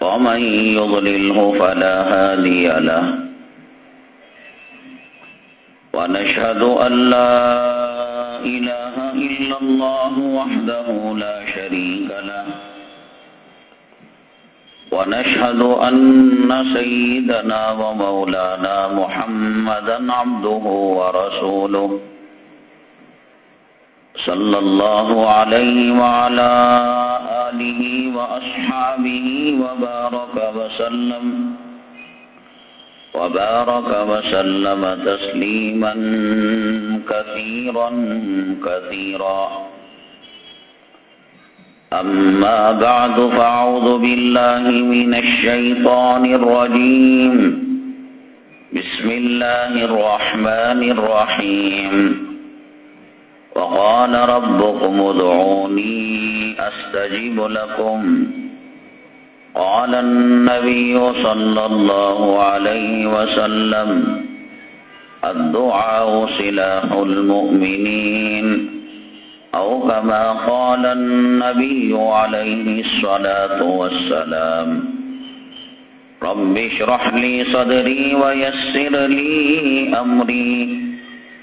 ومن يضلله فلا هادي له. ونشهد أن لا إله إلا الله وحده لا شريك له. ونشهد أن سيدنا ومولانا محمدا عبده ورسوله. صلى الله عليه وعلى آله وأصحابه وبارك وسلم وبارك وسلم تسليما كثيرا كثيرا. أما بعد فأعوذ بالله من الشيطان الرجيم. بسم الله الرحمن الرحيم. وقال ربكم ادعوني أستجب لكم؟ قال النبي صلى الله عليه وسلم الدعاء سلاح المؤمنين أو كما قال النبي عليه الصلاة والسلام رب اشرح لي صدري ويسر لي أمري.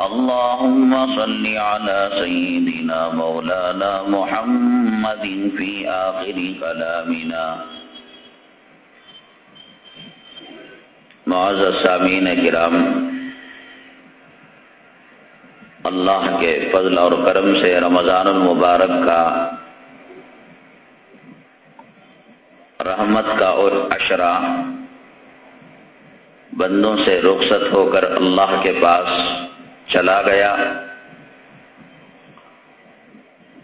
اللهم صل على سيدنا مولانا محمد في آخر كلامنا. معزز سامین کرام، اللہ کے فضل اور کرم سے رمضان المبارک کا رحمت کا اور اشرا بندوں سے رخصت ہو کر اللہ کے پاس چلا گیا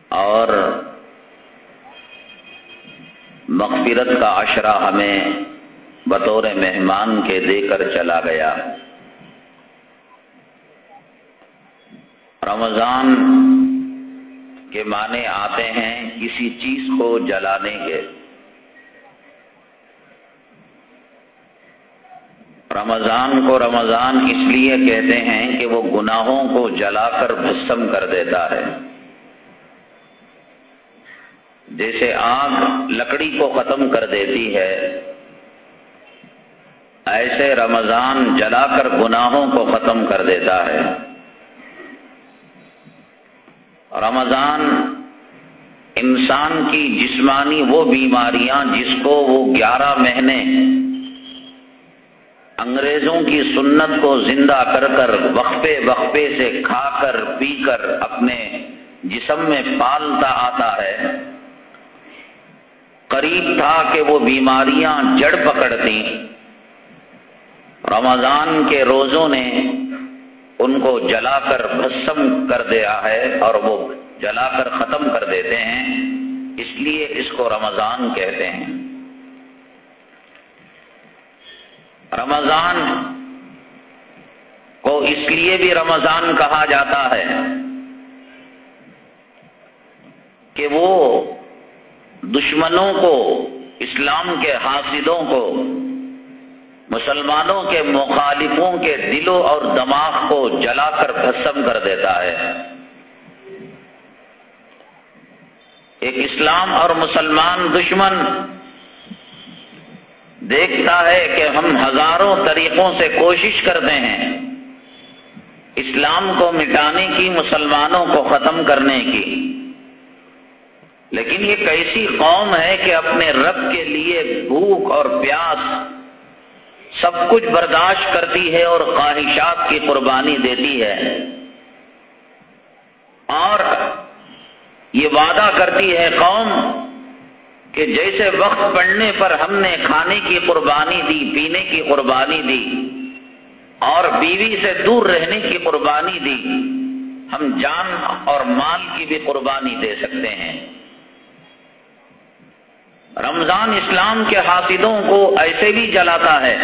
اور مغفرت کا اشرا ہمیں بطور مہمان کے دے کر چلا گیا۔ رمضان کے معنی آتے ہیں کسی چیز کو جلانے کے۔ رمضان کو رمضان اس لیے کہتے ہیں کہ وہ گناہوں کو جلا کر بھسم کر دیتا ہے۔ جیسے آگ لکڑی کو ختم کر دیتی ہے، ایسے رمضان جلا کر گناہوں کو ختم کر دیتا ہے۔ رمضان انسان کی جسمانی وہ بیماریاں جس کو وہ گیارہ مہینے انگریزوں کی سنت کو زندہ کر کر وقفے وقفے سے کھا کر پی کر اپنے جسم میں پالتا آتا ہے۔ قریب تھا کہ وہ بیماریاں جڑ پکڑتی۔ رمضان کے روزوں نے ان کو جلا کر بھسم کر دیا ہے اور وہ جلا کر ختم کر دیتے ہیں۔ اس لیے اس کو رمضان کہتے ہیں۔ رمضان کو اس لیے بھی رمضان کہا جاتا ہے کہ وہ دشمنوں کو، اسلام کے حاصدوں کو، مسلمانوں کے مخالفوں کے دلوں اور دماغ کو جلا کر بھسم کر دیتا ہے۔ ایک اسلام اور مسلمان دشمن دیکھتا ہے کہ ہم ہزاروں طریقوں سے کوشش کرتے ہیں اسلام کو مٹانے کی، مسلمانوں کو ختم کرنے کی۔ لیکن یہ کیسی قوم ہے کہ اپنے رب کے لیے بھوک اور پیاس سب کچھ برداشت کرتی ہے اور خواہشات کی قربانی دیتی ہے۔ اور یہ وعدہ کرتی ہے قوم کہ جیسے وقت پڑنے پر ہم نے کھانے کی قربانی دی، پینے کی قربانی دی، اور بیوی سے دور رہنے کی قربانی دی، ہم جان اور مال کی بھی قربانی دے سکتے ہیں۔ رمضان اسلام کے حافظوں کو ایسے بھی جلاتا ہے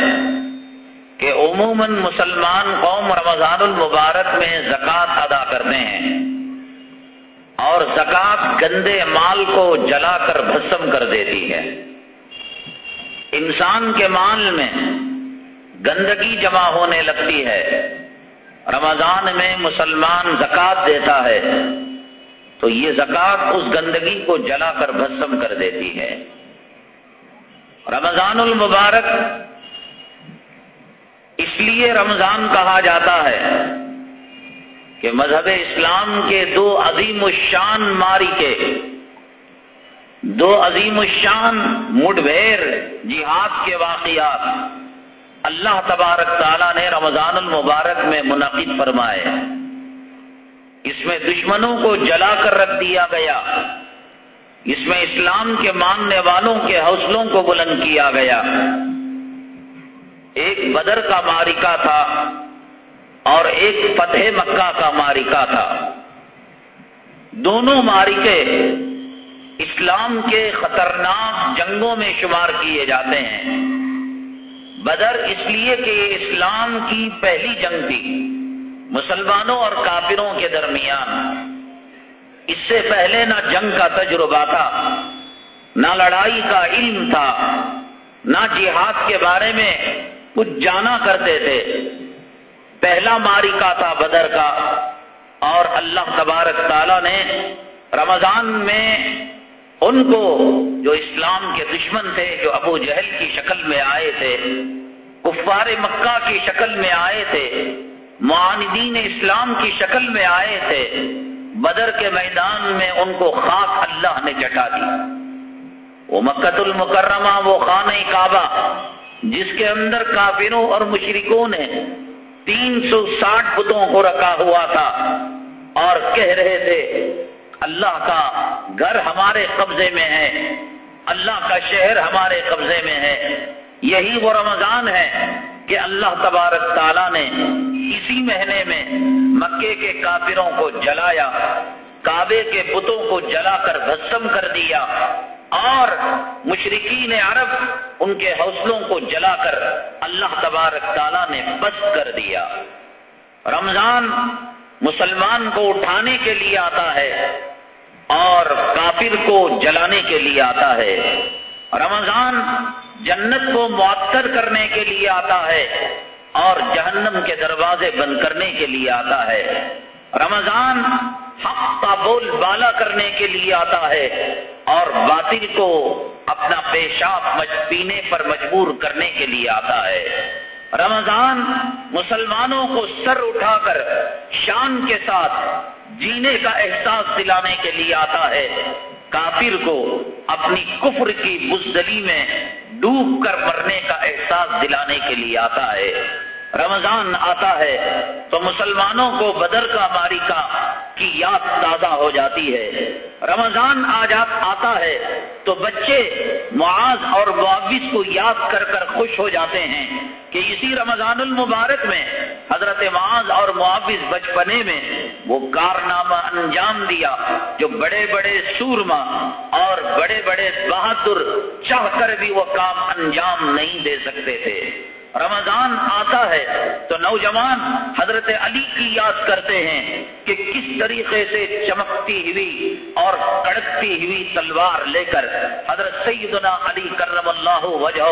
کہ عموماً مسلمان قوم رمضان المبارک میں زکوٰۃ ادا کرتے ہیں۔ اور زکوٰۃ گندے مال کو جلا کر بھسم کر دیتی ہے۔ انسان کے مال میں گندگی جمع ہونے لگتی ہے۔ رمضان میں مسلمان زکوٰۃ دیتا ہے۔ تو یہ زکوٰۃ اس گندگی کو جلا کر بھسم کر دیتی ہے۔ رمضان المبارک اس لیے رمضان کہا جاتا ہے کہ مذہب اسلام کے دو عظیم الشان ماری کے، دو عظیم الشان مڈبیر جہاد کے واقعات اللہ تبارک تعالیٰ نے رمضان المبارک میں منعقد فرمائے۔ اس میں دشمنوں کو جلا کر رکھ دیا گیا۔ اس میں اسلام کے ماننے والوں کے حوصلوں کو بلند کیا گیا۔ ایک بدر کا مارکا تھا۔ اور ایک فتح مکہ کا مارکا تھا۔ دونوں مارکے اسلام کے خطرناک جنگوں میں شمار کیے جاتے ہیں۔ بدر اس لیے کہ یہ اسلام کی پہلی جنگ تھی، مسلمانوں اور کافروں کے درمیان۔ اس سے پہلے نہ جنگ کا تجربہ تھا، نہ لڑائی کا علم تھا، نہ جہاد کے بارے میں کچھ جانا کرتے تھے۔ پہلا ماری کا تھا بدر کا اور اللہ تبارک تعالیٰ نے رمضان میں ان کو جو اسلام کے دشمن تھے، جو ابو جہل کی شکل میں آئے تھے، کفار مکہ کی شکل میں آئے تھے، معاندین اسلام کی شکل میں آئے تھے، بدر کے میدان میں ان کو خاک اللہ نے چٹا دی۔ وہ مکت المکرمہ، وہ خانہ کعبہ، جس کے اندر کافروں اور مشرکوں نے تین سو ساٹھ بتوں کو رکھا ہوا تھا اور کہہ رہے تھے، اللہ کا گھر ہمارے قبضے میں ہے، اللہ کا شہر ہمارے قبضے میں ہے۔ یہی وہ رمضان ہے کہ اللہ تبارک تعالیٰ نے اسی مہینے میں مکے کے کافروں کو جلایا، کعبے کے بتوں کو جلا کر بھسم کر دیا۔ اور مشرقین عرب ان کے حوصلوں کو جلا کر اللہ تبارک تعالیٰ نے بس کر دیا۔ رمضان مسلمان کو اٹھانے کے لیے آتا ہے اور کافر کو جلانے کے لیے آتا ہے۔ رمضان جنت کو معطر کرنے کے لیے آتا ہے اور جہنم کے دروازے بند کرنے کے لیے آتا ہے۔ رمضان حق کا بول بالا کرنے کے لیے آتا ہے اور باطل کو اپنا پیشاب پینے پر مجبور کرنے کے لیے آتا ہے۔ رمضان مسلمانوں کو سر اٹھا کر شان کے ساتھ جینے کا احساس دلانے کے لیے آتا ہے۔ کافر کو اپنی کفر کی بزدلی میں ڈوب کر مرنے کا احساس دلانے کے لیے آتا ہے۔ رمضان آتا ہے تو مسلمانوں کو بدر کا ماریکا کی یاد تازہ ہو جاتی ہے۔ رمضان آج آتا ہے تو بچے معاذ اور معاوض کو یاد کر کر خوش ہو جاتے ہیں کہ اسی رمضان المبارک میں حضرت معاذ اور معاوض بچپنے میں وہ کارنامہ انجام دیا جو بڑے بڑے سورما اور بڑے بڑے بہادر چاہ کر بھی وہ کام انجام نہیں دے سکتے تھے۔ رمضان آتا ہے تو نوجوان حضرت علی کی یاد کرتے ہیں کہ کس طریقے سے چمکتی ہوئی اور کڑکتی ہوئی تلوار لے کر حضرت سیدنا علی کرم اللہ وجہ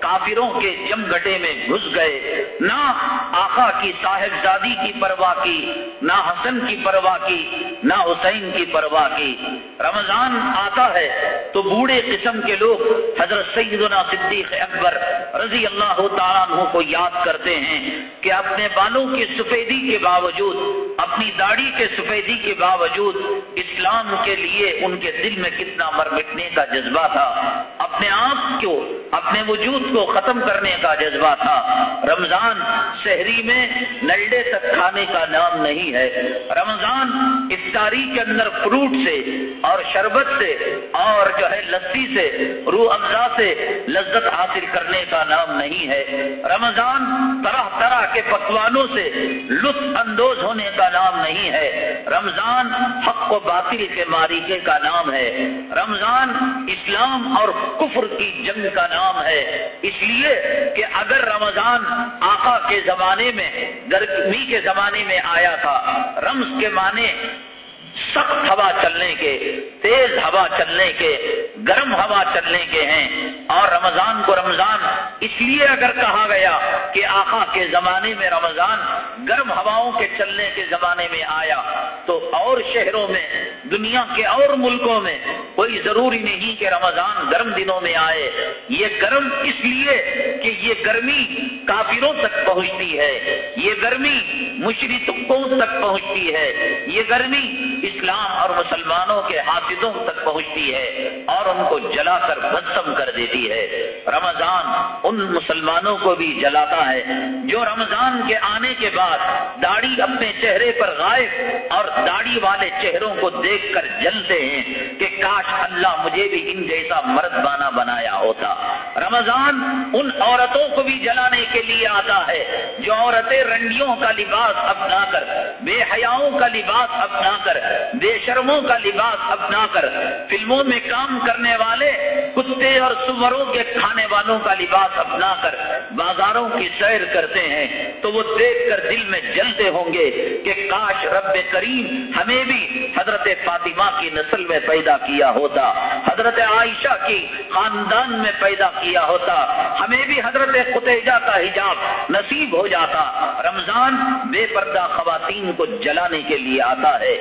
کافروں کے جم گٹے میں گھس گئے۔ نہ آقا کی صاحبزادی کی پرواہ کی، نہ حسن کی پرواہ کی، نہ حسین کی پرواہ کی۔ رمضان آتا ہے تو بوڑھے قسم کے لوگ حضرت سیدنا صدیق اکبر رضی اللہ تعالی عنہ کو یاد کرتے ہیں کہ اپنے بالوں کی سفیدی کے باوجود، اپنی داڑھی کے سفیدی کے باوجود اسلام کے لیے ان کے دل میں کتنا مر مٹنے کا جذبہ تھا۔ اپنے آپ کو اپنے وجود کو ختم کرنے کا جذبہ تھا۔ رمضان شہری میں نلڈے تک کھانے کا نام نہیں ہے۔ رمضان افطاری کے اندر فروٹ سے اور شربت سے اور جو ہے لسی سے، روح افزا سے لذت حاصل کرنے کا نام نہیں ہے۔ رمضان طرح طرح کے پکوانوں سے لطف اندوز ہونے کا نام نہیں ہے۔ رمضان حق و باطل کے ماریکے کا نام ہے۔ رمضان اسلام اور کفر کی جنگ کا نام ہے۔ اس لیے کہ اگر رمضان آقا کے زمانے میں، گرمی کے زمانے میں آیا تھا رمز کے معنی سخت ہوا چلنے کے، تیز ہوا چلنے کے، گرم ہوا چلنے کے ہیں۔ اور رمضان کو رمضان، اس لیے اگر کہا گیا کہ آقا کے زمانے میں رمضان گرم ہواؤں کے چلنے کے زمانے میں آیا، تو اور شہروں میں، دنیا کے اور ملکوں میں کوئی ضروری نہیں کہ رمضان گرم دنوں میں آئے۔ یہ گرم اس لیے کہ یہ گرمی کافروں تک پہنچتی ہے۔ یہ گرمی مشرقوں تک پہنچتی ہے۔ یہ گرمی اسلام اور مسلمانوں کے حافظوں تک پہنچتی ہے اور ان کو جلا کر بدسم کر دیتی ہے۔ رمضان ان مسلمانوں کو بھی جلاتا ہے جو رمضان کے آنے کے بعد داڑھی اپنے چہرے پر غائب اور داڑھی والے چہروں کو دیکھ کر جلتے ہیں کہ کاش اللہ مجھے بھی ان جیسا مرد بانا بنایا ہوتا۔ رمضان ان عورتوں کو بھی جلانے کے لیے آتا ہے جو عورتیں رنڈیوں کا لباس اپنا کر، بے حیاؤں کا لباس اپنا کر بے شرموں کا لباس اپنا کر، فلموں میں کام کرنے والے، کتے اور سوروں کے کھانے والوں کا لباس اپنا کر بازاروں کی سیر کرتے ہیں، تو وہ دیکھ کر دل میں جلتے ہوں گے کہ کاش رب کریم ہمیں بھی حضرت فاطمہ کی نسل میں پیدا کیا ہوتا، حضرت عائشہ کی خاندان میں پیدا کیا ہوتا، ہمیں بھی حضرت قطیجہ کا حجاب نصیب ہو جاتا۔ رمضان بے پردہ خواتین کو جلانے کے لیے آتا ہے۔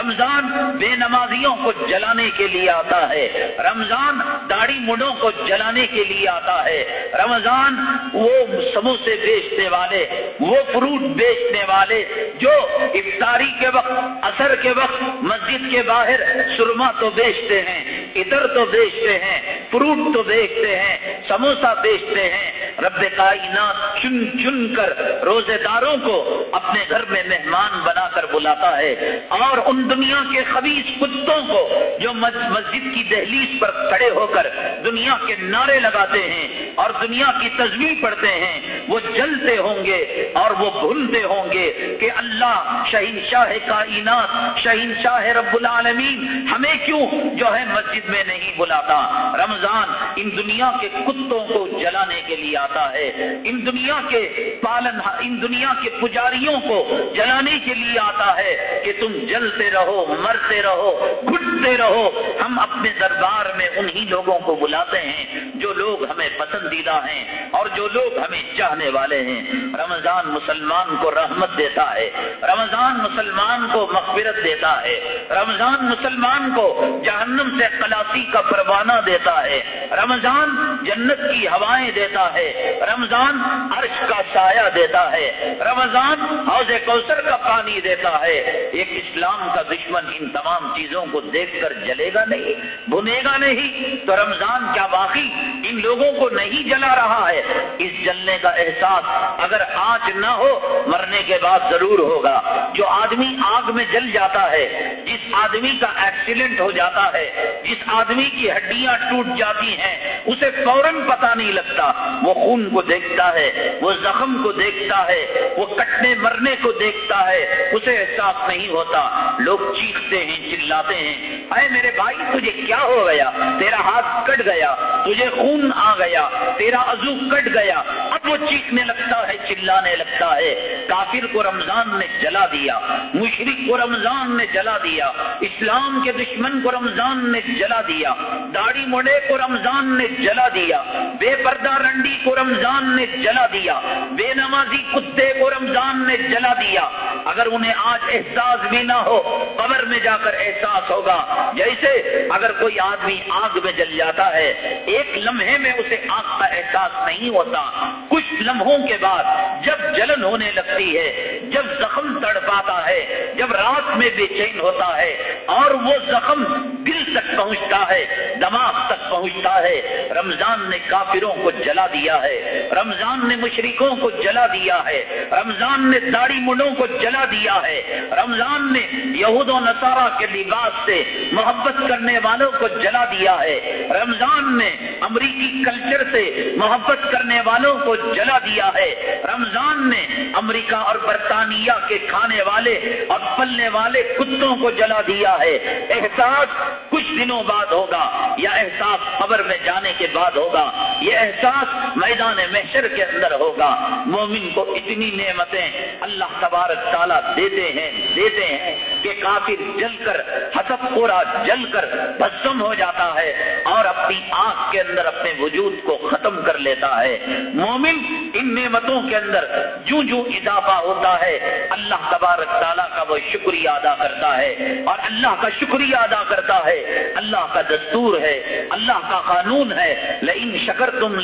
رمضان بے نمازیوں کو جلانے کے لیے آتا ہے۔ رمضان داڑھی مڈوں کو جلانے کے لیے آتا ہے۔ رمضان وہ سموسے بیچنے والے، وہ فروٹ بیچنے والے جو افطاری کے وقت اثر کے وقت، مسجد کے باہر سرما تو بیچتے ہیں، ادھر تو بیچتے ہیں، فروٹ تو بیچتے ہیں سموسا بیچتے ہیں۔ رب کائنات چن چن کر روزے داروں کو اپنے گھر میں مہمان بنا کر بلاتا ہے اور ان دنیا کے خبیص کتوں کو جو مسجد کی دہلیز پر کھڑے ہو کر دنیا کے نعرے لگاتے ہیں اور دنیا کی تصویر پڑھتے ہیں، وہ جلتے ہوں گے اور وہ بھولتے ہوں گے کہ اللہ شہین شاہ کائنات شہین شاہ رب العالمین ہمیں کیوں جو ہے مسجد میں نہیں بلاتا؟ رمضان ان دنیا کے کتوں کو جلانے کے لیے آتا ہے۔ ان دنیا کے پالن، ان دنیا کے پجاریوں کو جلانے کے لیے آتا ہے کہ تم جلتے رہو، مرتے رہو، گھٹتے رہو۔ ہم اپنے دربار میں انہی لوگوں کو بلاتے ہیں جو لوگ ہمیں پسندیدہ ہیں اور جو لوگ ہمیں چاہنے والے ہیں۔ رمضان مسلمان کو رحمت دیتا ہے، رمضان مسلمان کو مغفرت دیتا ہے، رمضان مسلمان کو جہنم سے کلاسی کا پروانہ دیتا ہے، رمضان جنت کی ہوائیں دیتا ہے۔ رمضان عرش کا سایہ دیتا ہے۔ رمضان حوض کوثر کا پانی دیتا ہے۔ ایک اسلام کا دشمن ان تمام چیزوں کو دیکھ کر جلے گا نہیں، بھنے گا نہیں۔ تو رمضان کیا باقی ان لوگوں کو نہیں جلا رہا ہے؟ اس جلنے کا احساس اگر آج نہ ہو، مرنے کے بعد ضرور ہوگا۔ جو آدمی آگ میں جل جاتا ہے، جس آدمی کا ایکسیڈنٹ ہو جاتا ہے، جس آدمی کی ہڈیاں ٹوٹ جاتی ہیں، اسے فوراً پتا نہیں لگتا۔ وہ خون کو دیکھتا ہے، وہ زخم کو دیکھتا ہے، وہ کٹنے مرنے کو دیکھتا ہے، اسے احساس نہیں ہوتا۔ لوگ چیختے ہیں، چلاتے ہیں۔ اے میرے بھائی، تجھے کیا ہو گیا؟ تیرا ہاتھ کٹ گیا، تجھے خون آ گیا، تیرا عزو کٹ گیا۔ اب وہ چیخنے لگتا ہے، چلانے لگتا ہے۔ کافر کو رمضان نے جلا دیا مشرق کو رمضان نے جلا دیا، اسلام کے دشمن کو رمضان نے جلا دیا، داڑھی مڑے کو رمضان نے جلا دیا، بے پردہ رنڈی کو رمضان نے جلا دیا، بے نمازی کتے کو رمضان نے جلا دیا۔ اگر انہیں آج احساس بھی نہ ہو، قبر میں جا کر احساس ہوگا۔ جیسے اگر کوئی آدمی آگ میں جل جاتا ہے، ایک لمحے میں اسے آگ کا احساس نہیں ہوتا۔ کچھ کچھ لمحوں کے بعد جب جلن ہونے لگتی ہے، جب زخم تڑ پاتا ہے، جب رات میں بے چین ہوتا ہے، اور وہ زخم دل تک پہنچتا ہے، دماغ تک پہنچتا ہے۔ رمضان نے کافروں کو جلا دیا۔ ہے۔ رمضان نے مشرقوں کو جلا دیا ہے۔ رمضان نے داڑی مڈوں کو جلا دیا ہے۔ رمضان نے یہود و نصارہ کے لباس سے محبت کرنے والوں کو جلا دیا ہے۔ رمضان نے امریکی کلچر سے محبت کرنے والوں کو جلا دیا ہے۔ رمضان نے امریکہ اور برطانیہ کے کھانے والے اور پلنے والے کتوں کو جلا دیا ہے۔ احساس کچھ دنوں بعد ہوگا یا احساس قبر میں جانے کے بعد ہوگا۔ یہ احساس میدان محشر کے اندر ہوگا۔ مومن کو اتنی نعمتیں اللہ تبارک تعالیٰ دیتے ہیں دیتے ہیں کہ کافر جل کر حسب پورا جل کر بسم ہو جاتا ہے اور اپنی آنکھ کے اندر اپنے وجود کو ختم کر لیتا ہے۔ مومن ان نعمتوں کے اندر جو جو اضافہ ہوتا ہے۔ اللہ تبارک تعالیٰ کا وہ شکریہ ادا کرتا ہے اور اللہ کا شکریہ ادا کرتا ہے۔ اللہ کا دستور ہے، اللہ کا قانون ہے۔ لیکن شکر تم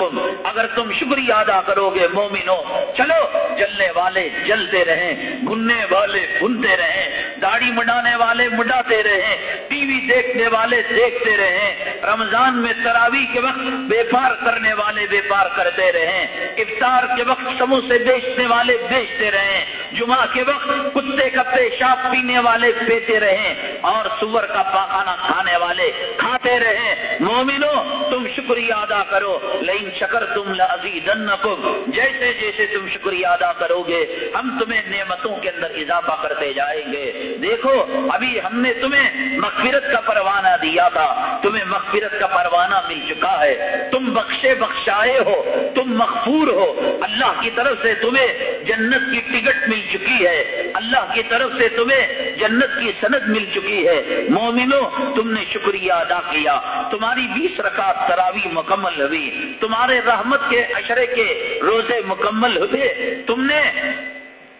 لزیز اگر تم شکریہ ادا کرو گے مومنو، چلو، جلنے والے جلتے رہیں، بننے والے بنتے رہیں، داڑھی مڈانے والے مڈاتے رہیں، ٹی وی دیکھنے والے دیکھتے رہیں، رمضان میں تراوی کے وقت بیپار کرنے والے بیپار کرتے رہیں، افطار کے وقت سموسے بیچنے والے بیچتے رہیں، جمعہ کے وقت کتے کا پیشاب پینے والے پیتے رہیں، اور سور کا پاخانہ کھانے والے کھاتے رہیں۔ مومنو، تم شکریہ ادا کرو۔ لیکن شکر تم جیسے جیسے تم شکریہ ادا کرو گے، ہم تمہیں نعمتوں کے اندر اضافہ کرتے جائیں گے۔ دیکھو، ابھی ہم نے تمہیں مغفرت کا پروانہ دیا تھا۔ تمہیں مغفرت کا پروانہ مل چکا ہے۔ تم بخشے بخشائے ہو، تم مغفور ہو۔ اللہ کی طرف سے تمہیں جنت کی ٹکٹ مل چکی ہے۔ اللہ کی طرف سے تمہیں جنت کی سند مل چکی ہے۔ مومنو تم نے شکریہ ادا کیا۔ تمہاری بیس رکعت تراوی مکمل ہوئی۔ تم تمہارے رحمت کے اشرے کے روزے مکمل ہوئے تم نے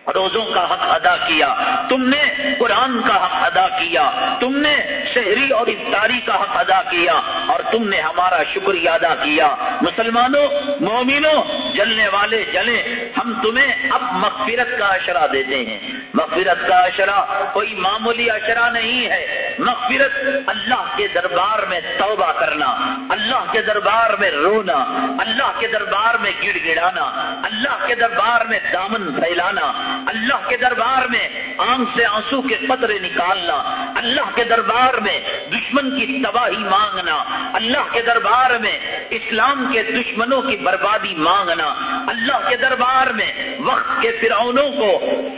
روزوں کا حق ادا کیا، تم نے قرآن کا حق ادا کیا، تم نے شہری اور افطاری کا حق ادا کیا اور تم نے ہمارا شکریہ ادا کیا۔ مسلمانوں، مومنوں، جلنے والے جلیں، ہم تمہیں اب مغفرت کا اشرا دیتے ہیں۔ مغفرت کا اشرا کوئی معمولی اشرا نہیں ہے۔ مغفرت اللہ کے دربار میں توبہ کرنا، اللہ کے دربار میں رونا، اللہ کے دربار میں گڑ گڑانا، اللہ کے دربار میں دامن پھیلانا اللہ کے دربار میں آنکھ سے آنسو کے قطرے نکالنا، اللہ کے دربار میں دشمن کی تباہی مانگنا، اللہ کے دربار میں اسلام کے دشمنوں کی بربادی مانگنا، اللہ کے دربار میں وقت کے فرعونوں کو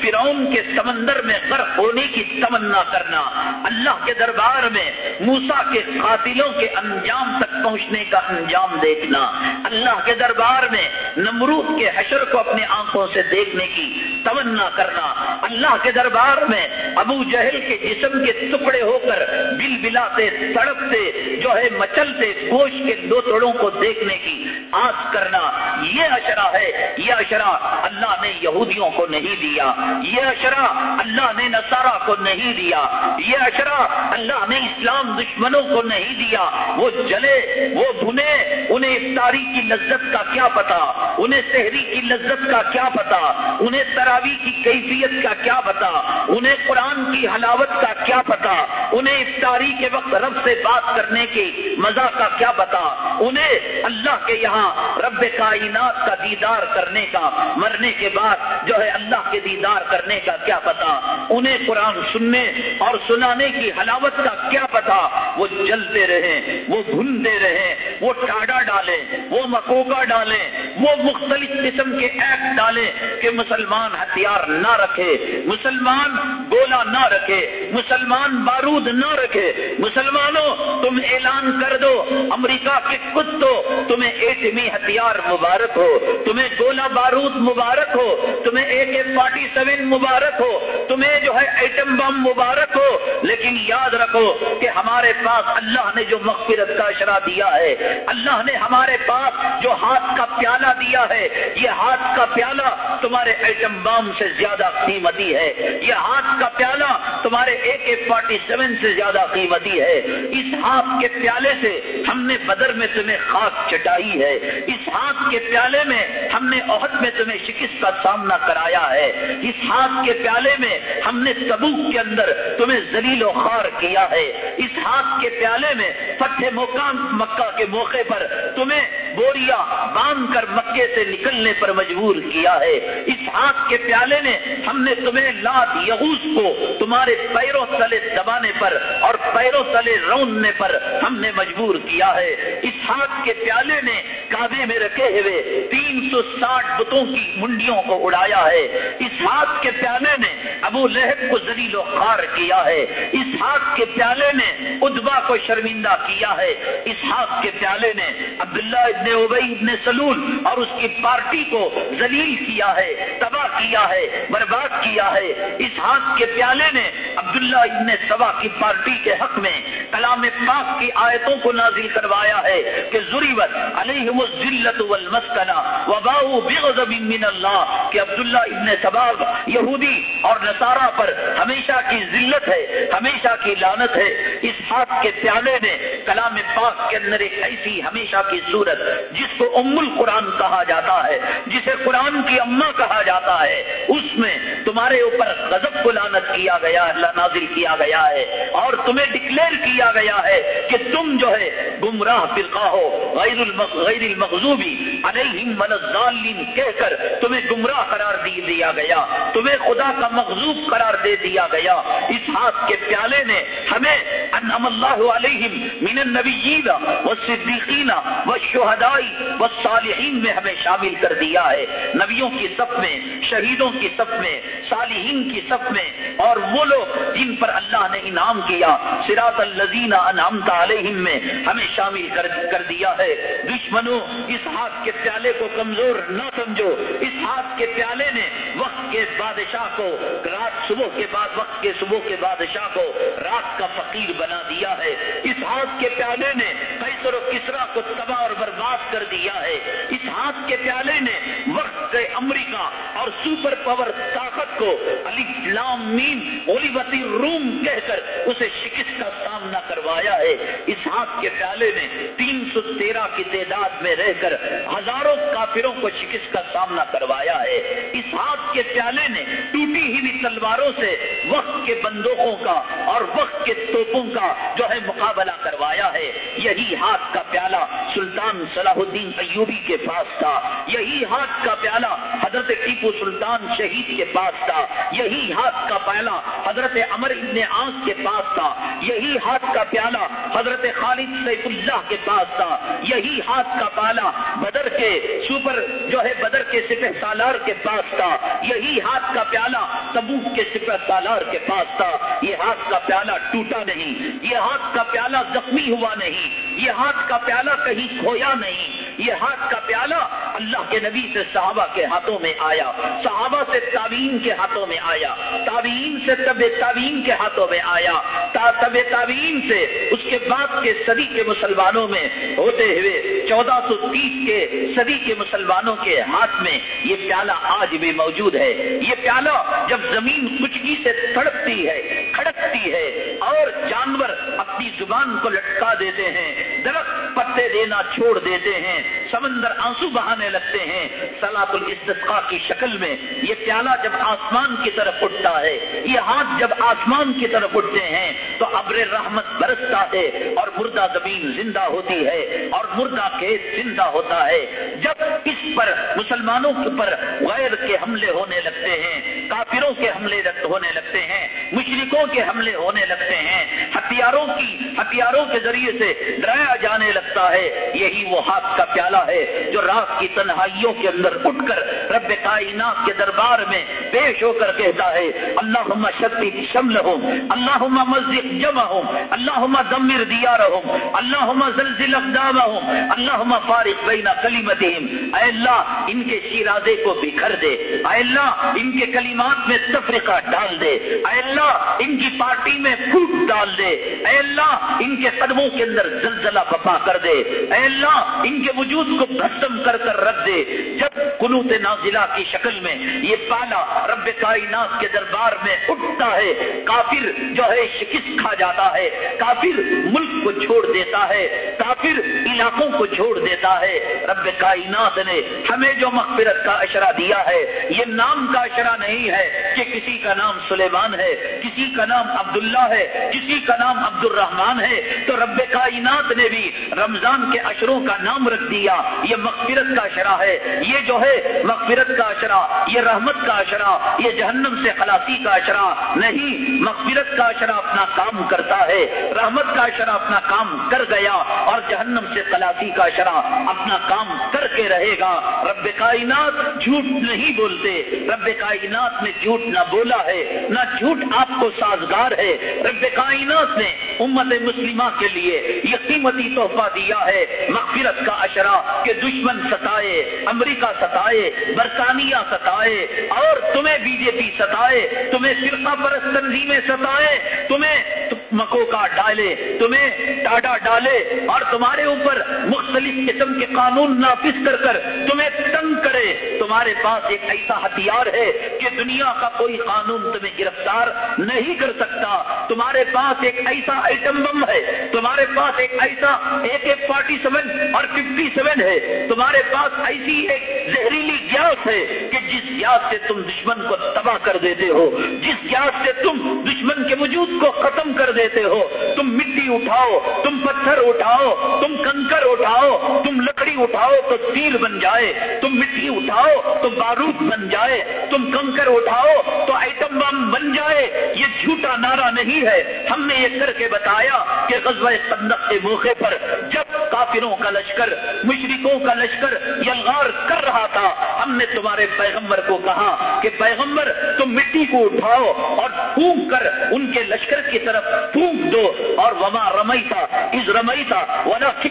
فرعون کے سمندر میں غرق ہونے کی تمنا کرنا، اللہ کے دربار میں موسا کے قاتلوں کے انجام تک پہنچنے کا انجام دیکھنا، اللہ کے دربار میں نمرود کے حشر کو اپنے آنکھوں سے دیکھنے کی تمنا کرنا اللہ کے دربار میں ابو جہل کے جسم کے ٹکڑے ہو کر بل بلاتے، تڑپتے، جو ہے مچلتے گوشت کے دو توڑوں کو دیکھنے کی آس کرنا یہ اشرا ہے، یہ اشرا اللہ نے یہودیوں کو نہیں دیا، یہ اشرا اللہ نے نصارہ کو نہیں دیا، یہ اشرا اللہ نے اسلام دشمنوں کو نہیں دیا۔ وہ جلے، وہ بھنے، انہیں افطاری کی لذت کا کیا پتا؟ انہیں شہری کی لذت کا کیا پتا؟ انہیں تراوی کی کیفیت کا کیا پتا؟ انہیں قرآن کی حلاوت کا کیا پتا؟ انہیں افطاری کے وقت رب سے بات کرنے کی مزہ کا کیا پتا؟ انہیں اللہ کے یہاں رب کائنات کا دیدار کرنے کا، مرنے کے بعد جو ہے اللہ کے دیدار کرنے کا کیا پتا؟ انہیں قرآن سننے اور سنانے کی حلاوت کا کیا پتا؟ وہ جلتے رہیں، وہ بھنتے رہیں، وہ ٹاڈا ڈالیں، وہ مکوکا ڈالیں، وہ مختلف قسم کے ایپ ڈالیں کہ مسلمان ہتھیار نہ رکھے، مسلمان گولا نہ رکھے، مسلمان بارود نہ رکھے۔ مسلمانوں، تم اعلان کر دو، امریکہ کے کتوں، تمہیں ایٹمی ہتھیار مبارک ہو، تمہیں گولا بارود مبارک ہو، تمہیں اے فورٹی سیون مبارک ہو، تمہیں جو ہے ایٹم بم مبارک ہو، لیکن یاد رکھو کہ ہمارے پاس اللہ نے جو مغفرت کا اشرا دیا ہے، اللہ نے ہمارے پاس جو ہاتھ کا پیالہ دیا ہے، یہ ہاتھ کا پیالہ تمہارے ایٹم بم سے زیادہ قیمتی ہے، یہ ہاتھ کا پیالہ تمہارے اے کے فورٹی سیون سے زیادہ قیمتی ہے۔ اس ہاتھ کے پیالے سے ہم نے بدر میں تمہیں خاک چٹائی ہے، اس ہاتھ کے پیالے میں ہم نے عہد میں تمہیں شکست کا سامنا کرایا ہے۔ اس ہاتھ کے پیالے میں ہم نے تبوک کے اندر تمہیں زلیل و خار کیا ہے۔ اس ہاتھ کے پیالے میں فتح مقام مکہ کے موقع پر تمہیں بوریا باندھ کر مکے سے نکلنے پر مجبور کیا ہے۔ اس ہاتھ کے پیالے نے ہم نے تمہیں لات یغوس کو تمہارے پیروں تلے دبانے پر اور پیروں تلے روننے پر ہم نے مجبور کیا ہے۔ اس ہاتھ کے پیالے نے کابے میں رکھے ہوئے تین سو ساٹھ بتوں کی منڈیوں کو اڑایا ہے۔ اس ہاتھ کے پیالے نے ابو لہب کو زلیل و خار کیا ہے۔ اس ہاتھ کے پیالے نے ادبا کو شرمندہ کیا ہے۔ اس ہاتھ کے پیالے نے عبداللہ ابن ابئی ابن سلول اور اس کی پارٹی کو ذلیل کیا ہے، تباہ کیا ہے، برباد کیا ہے۔ اس ہاتھ کے پیالے نے عبداللہ ابن سبا کی پارٹی کے حق میں کلام پاک کی آیتوں کو نازل کروایا ہے کہ ضریبت علیہم الزلت والمسکنہ وباؤ بغضب من اللہ، کہ عبداللہ ابن سباب یہودی اور نصارہ پر ہمیشہ کی ذلت ہے، ہمیشہ کی لانت ہے۔ اس ہاتھ کے پیالے نے کلام پاک کے اندر ایک ایسی ہمیشہ کی صورت، جس کو ام القرآن کہا جاتا ہے، جسے قرآن کی اما کہا جاتا ہے، اس میں تمہارے اوپر غضب کو لانت کیا گیا اللہ نازل کیا گیا ہے، اور تمہیں ڈکلیئر کیا گیا ہے کہ تم جو ہے گمراہ فرقہ ہو، غیر غیر المغزوبی علیہم الظالین کہہ کر تمہیں گمراہ قرار دی دیا گیا۔ تمہیں خدا کا مغزوب قرار دے دیا گیا۔ اس ہاتھ کے پیالے نے ہمیں انعم اللہ علیہم من النبیین والصدیقین والشہدائی والصالحین میں ہمیں شامل کر دیا ہے۔ نبیوں کی صف میں، شہیدوں کی صف میں، صالحین کی صف میں۔ اور وہ لوگ جن پر اللہ نے انعام کیا سراط الزین انعامت علیہم میں ہمیں شامل کر کر دیا ہے۔ دشمنوں، اس ہاتھ کے پیالے کو کمزور نہ سمجھو۔ اس ہاتھ کے پیالے نے وقت کے بادشاہ کو، رات صبح کے بعد، وقت کے صبح کے بادشاہ کو رات کا فقیر بنا دیا ہے۔ اس ہاتھ کے پیالے نے قیصر و کسرا کو تباہ اور برباد کر دیا ہے۔ اس ہاتھ کے پیالے نے وقت کے امریکہ اور سپر پاور طاقت کو علی لام مین اولیبتی روم کہہ کر اسے شکست کا سامنا کروایا ہے۔ اس ہاتھ کے پیالے نے تین سو تیرہ کی تعداد میں رہ کر ہزاروں کافروں کو شکست کا سامنا کروایا ہے۔ اس ہاتھ کے پیالے نے ٹوٹی ہوئی تلواروں سے وقت کے بندوقوں کا اور وقت کے توپوں کا جو ہے مقابلہ کروایا ہے۔ یہی ہاتھ کا پیالہ سلطان صلاح الدین ایوبی کے پاس تھا۔ یہی ہاتھ کا پیالہ حضرت ٹیپو سلطان شہید کے پاس تھا۔ یہی ہاتھ کا پیالہ حضرت امر ابن آنکھ کے پاس تھا۔ یہی ہاتھ کا پیالہ حضرت خالد سیف اللہ کے پاس تھا۔ یہی ہاتھ کا پیالہ بدر کے سپر جو ہے بدر کے سپہ سالار کے پاس تھا۔ یہی ہاتھ کا پیالہ تبوک کے سپہ سالار کے پاس تھا۔ یہ ہاتھ کا پیالہ ٹوٹا نہیں۔ یہ ہاتھ کا پیالہ زخمی ہوا نہیں۔ یہ ہاتھ کا پیالہ کہیں کھویا نہیں۔ یہ ہاتھ کا پیالہ اللہ کے نبی سے صحابہ کے ہاتھوں میں آیا۔ صحابہ سے تعوین کے ہاتھوں میں آیا۔ تعوین سے طب تعوین کے ہاتھوں میں آیا۔ طب تعوین سے اس کے بعد کے صدی کے مسلمانوں میں ہوتے ہوئے چودہ سو تیس کے صدی کے مسلمانوں کے ہاتھ میں یہ پیالہ آج بھی موجود ہے۔ یہ پیالہ جب زمین کچکی سے تڑپتی ہے، کھڑکتی ہے اور جانور اپنی زبان کو لٹکا دیتے ہیں، درخت پتے دینا چھوڑ دیتے ہیں، سمندر آنسو بہانے لگتے ہیں۔ سلاط الاستسقاء کی شکل میں یہ پیالہ جب آسمان کی طرف اٹھتا ہے، یہ ہاتھ جب آسمان کی طرف اٹھتے ہیں، تو ابر رحمت برستا ہے اور مردہ زمین زندہ ہوتی ہے اور مردہ کھیت زندہ ہوتا ہے۔ جب اس پر مسلمانوں کے پر غیر کے حملے ہونے لگتے ہیں، کافروں کے حملے ہونے لگتے ہیں، مشرکوں کے حملے ہونے لگتے ہیں، ہتھیاروں کی، ہتھیاروں کے ذریعے سے ڈرایا جانے لگتا ہے۔ یہی وہ ہاتھ کا پیالہ ہے جو رات کی تنہائیوں کے اندر اٹھ کر رب کائنات کے دربار میں پیش ہو کر کہتا ہے اللہ شکتی شمل ہوں اللہ مسجد جمع ہوں اللہ دمر دیا رہوں اللہ زلزل اقدام ہوں اللہ فارغ بین کلیمتہم اے اللہ، ان کے شیرازے کو بکھر دے۔ اے اللہ ان کے کلمات میں تفریقہ ڈال دے۔ اے اللہ، ان کی پارٹی میں پھوٹ ڈال دے۔ اے اللہ، ان کے قدموں کے اندر زلزلہ بپا کر دے۔ اے اللہ، ان کے وجود کو بھسم کر کر رکھ دے۔ جب کنوت نازلہ کی شکل میں یہ پالا رب کائنات کے دربار میں اٹھتا ہے، کافر جو ہے شکست کھا جاتا ہے، کافر ملک کو چھوڑ دیتا ہے، کافر علاقوں کو چھوڑ دیتا ہے۔ رب کائنات نے ہمیں جو مغفرت کا اشرا دیا ہے، یہ نام کا اشرا نہیں ہے کہ کسی کا نام سلیمان ہے، کسی کا نام عبداللہ ہے، کسی کا نام عبد الرحمان ہے۔ تو رب کائنات نے بھی رمضان کے اشروں کا نام رکھ دیا۔ یہ مغفرت کا اشرا ہے۔ یہ جو ہے مغفرت کا اشرا یہ رحمت کا اشرا یہ جہنم سے خلاصی کا اشرا نہیں، مغفرت کا اشرا اپنا کام کرتا ہے۔ رحمت کا اشرا اپنا کام کر گیا اور جہنم سے خلاصی کا اشرا اپنا کام کر کے رہے گا۔ رب کائنات جھوٹ نہیں بولتے۔ رب کائنات نے جھوٹ نہ بولا ہے، نہ جھوٹ آپ کو سازگار ہے۔ رب کائنات نے امت مسلمہ کے لیے یہ قیمتی تحفہ دیا ہے۔ مغفرت کا اشرا کہ دشمن ستائے، امریکہ ستائے، برطانیہ ستائے، اور تمہیں بی جے پی ستائے، تمہیں فرقہ پرست تنظیمیں ستائے، تمہیں مکو کا ڈالے، تمہیں ٹاٹا ڈالے، اور تمہارے اوپر مختلف قسم کے قانون نافذ کر کر تمہیں تنگ کرے۔ تمہارے پاس ایک ایسا ہتھیار ہے کہ دنیا کا کوئی قانون تمہیں گرفتار نہیں کر سکتا۔ تمہارے پاس ایک ایسا آئٹم بم ہے، تمہارے پاس ایک ایسا ایک ایک فورٹی سیون اور ففٹی سیون ہے۔ تمہارے پاس ایسی ایک زہریلی گیس ہے کہ جس گیس سے تم دشمن کو تباہ کر دیتے ہو، جس گیس سے تم دشمن کے وجود کو ختم کر دیتے ہو۔ تم مٹی اٹھاؤ، تم پتھر اٹھاؤ، تم کنکر اٹھاؤ، تم لکڑی اٹھاؤ تو تیر بن جائے، تم مٹی اٹھاؤ تو بارود بن جائے۔ تم کنکر اٹھاؤ تو آئٹم بم بن جائے۔ یہ جھوٹا نعرہ نہیں ہے۔ ہم نے یہ کر کے بتایا کہ غزوہ صندق کے موقع پر جب کافروں کا لشکر مشرقوں کا لشکر یلغار کر رہا تھا، ہم نے تمہارے پیغمبر کو کہا کہ پیغمبر، تم مٹی کو اٹھاؤ اور پھونک کر ان کے لشکر کی طرف پھونک دو اور وما رمئی تھا اس رمئی تھا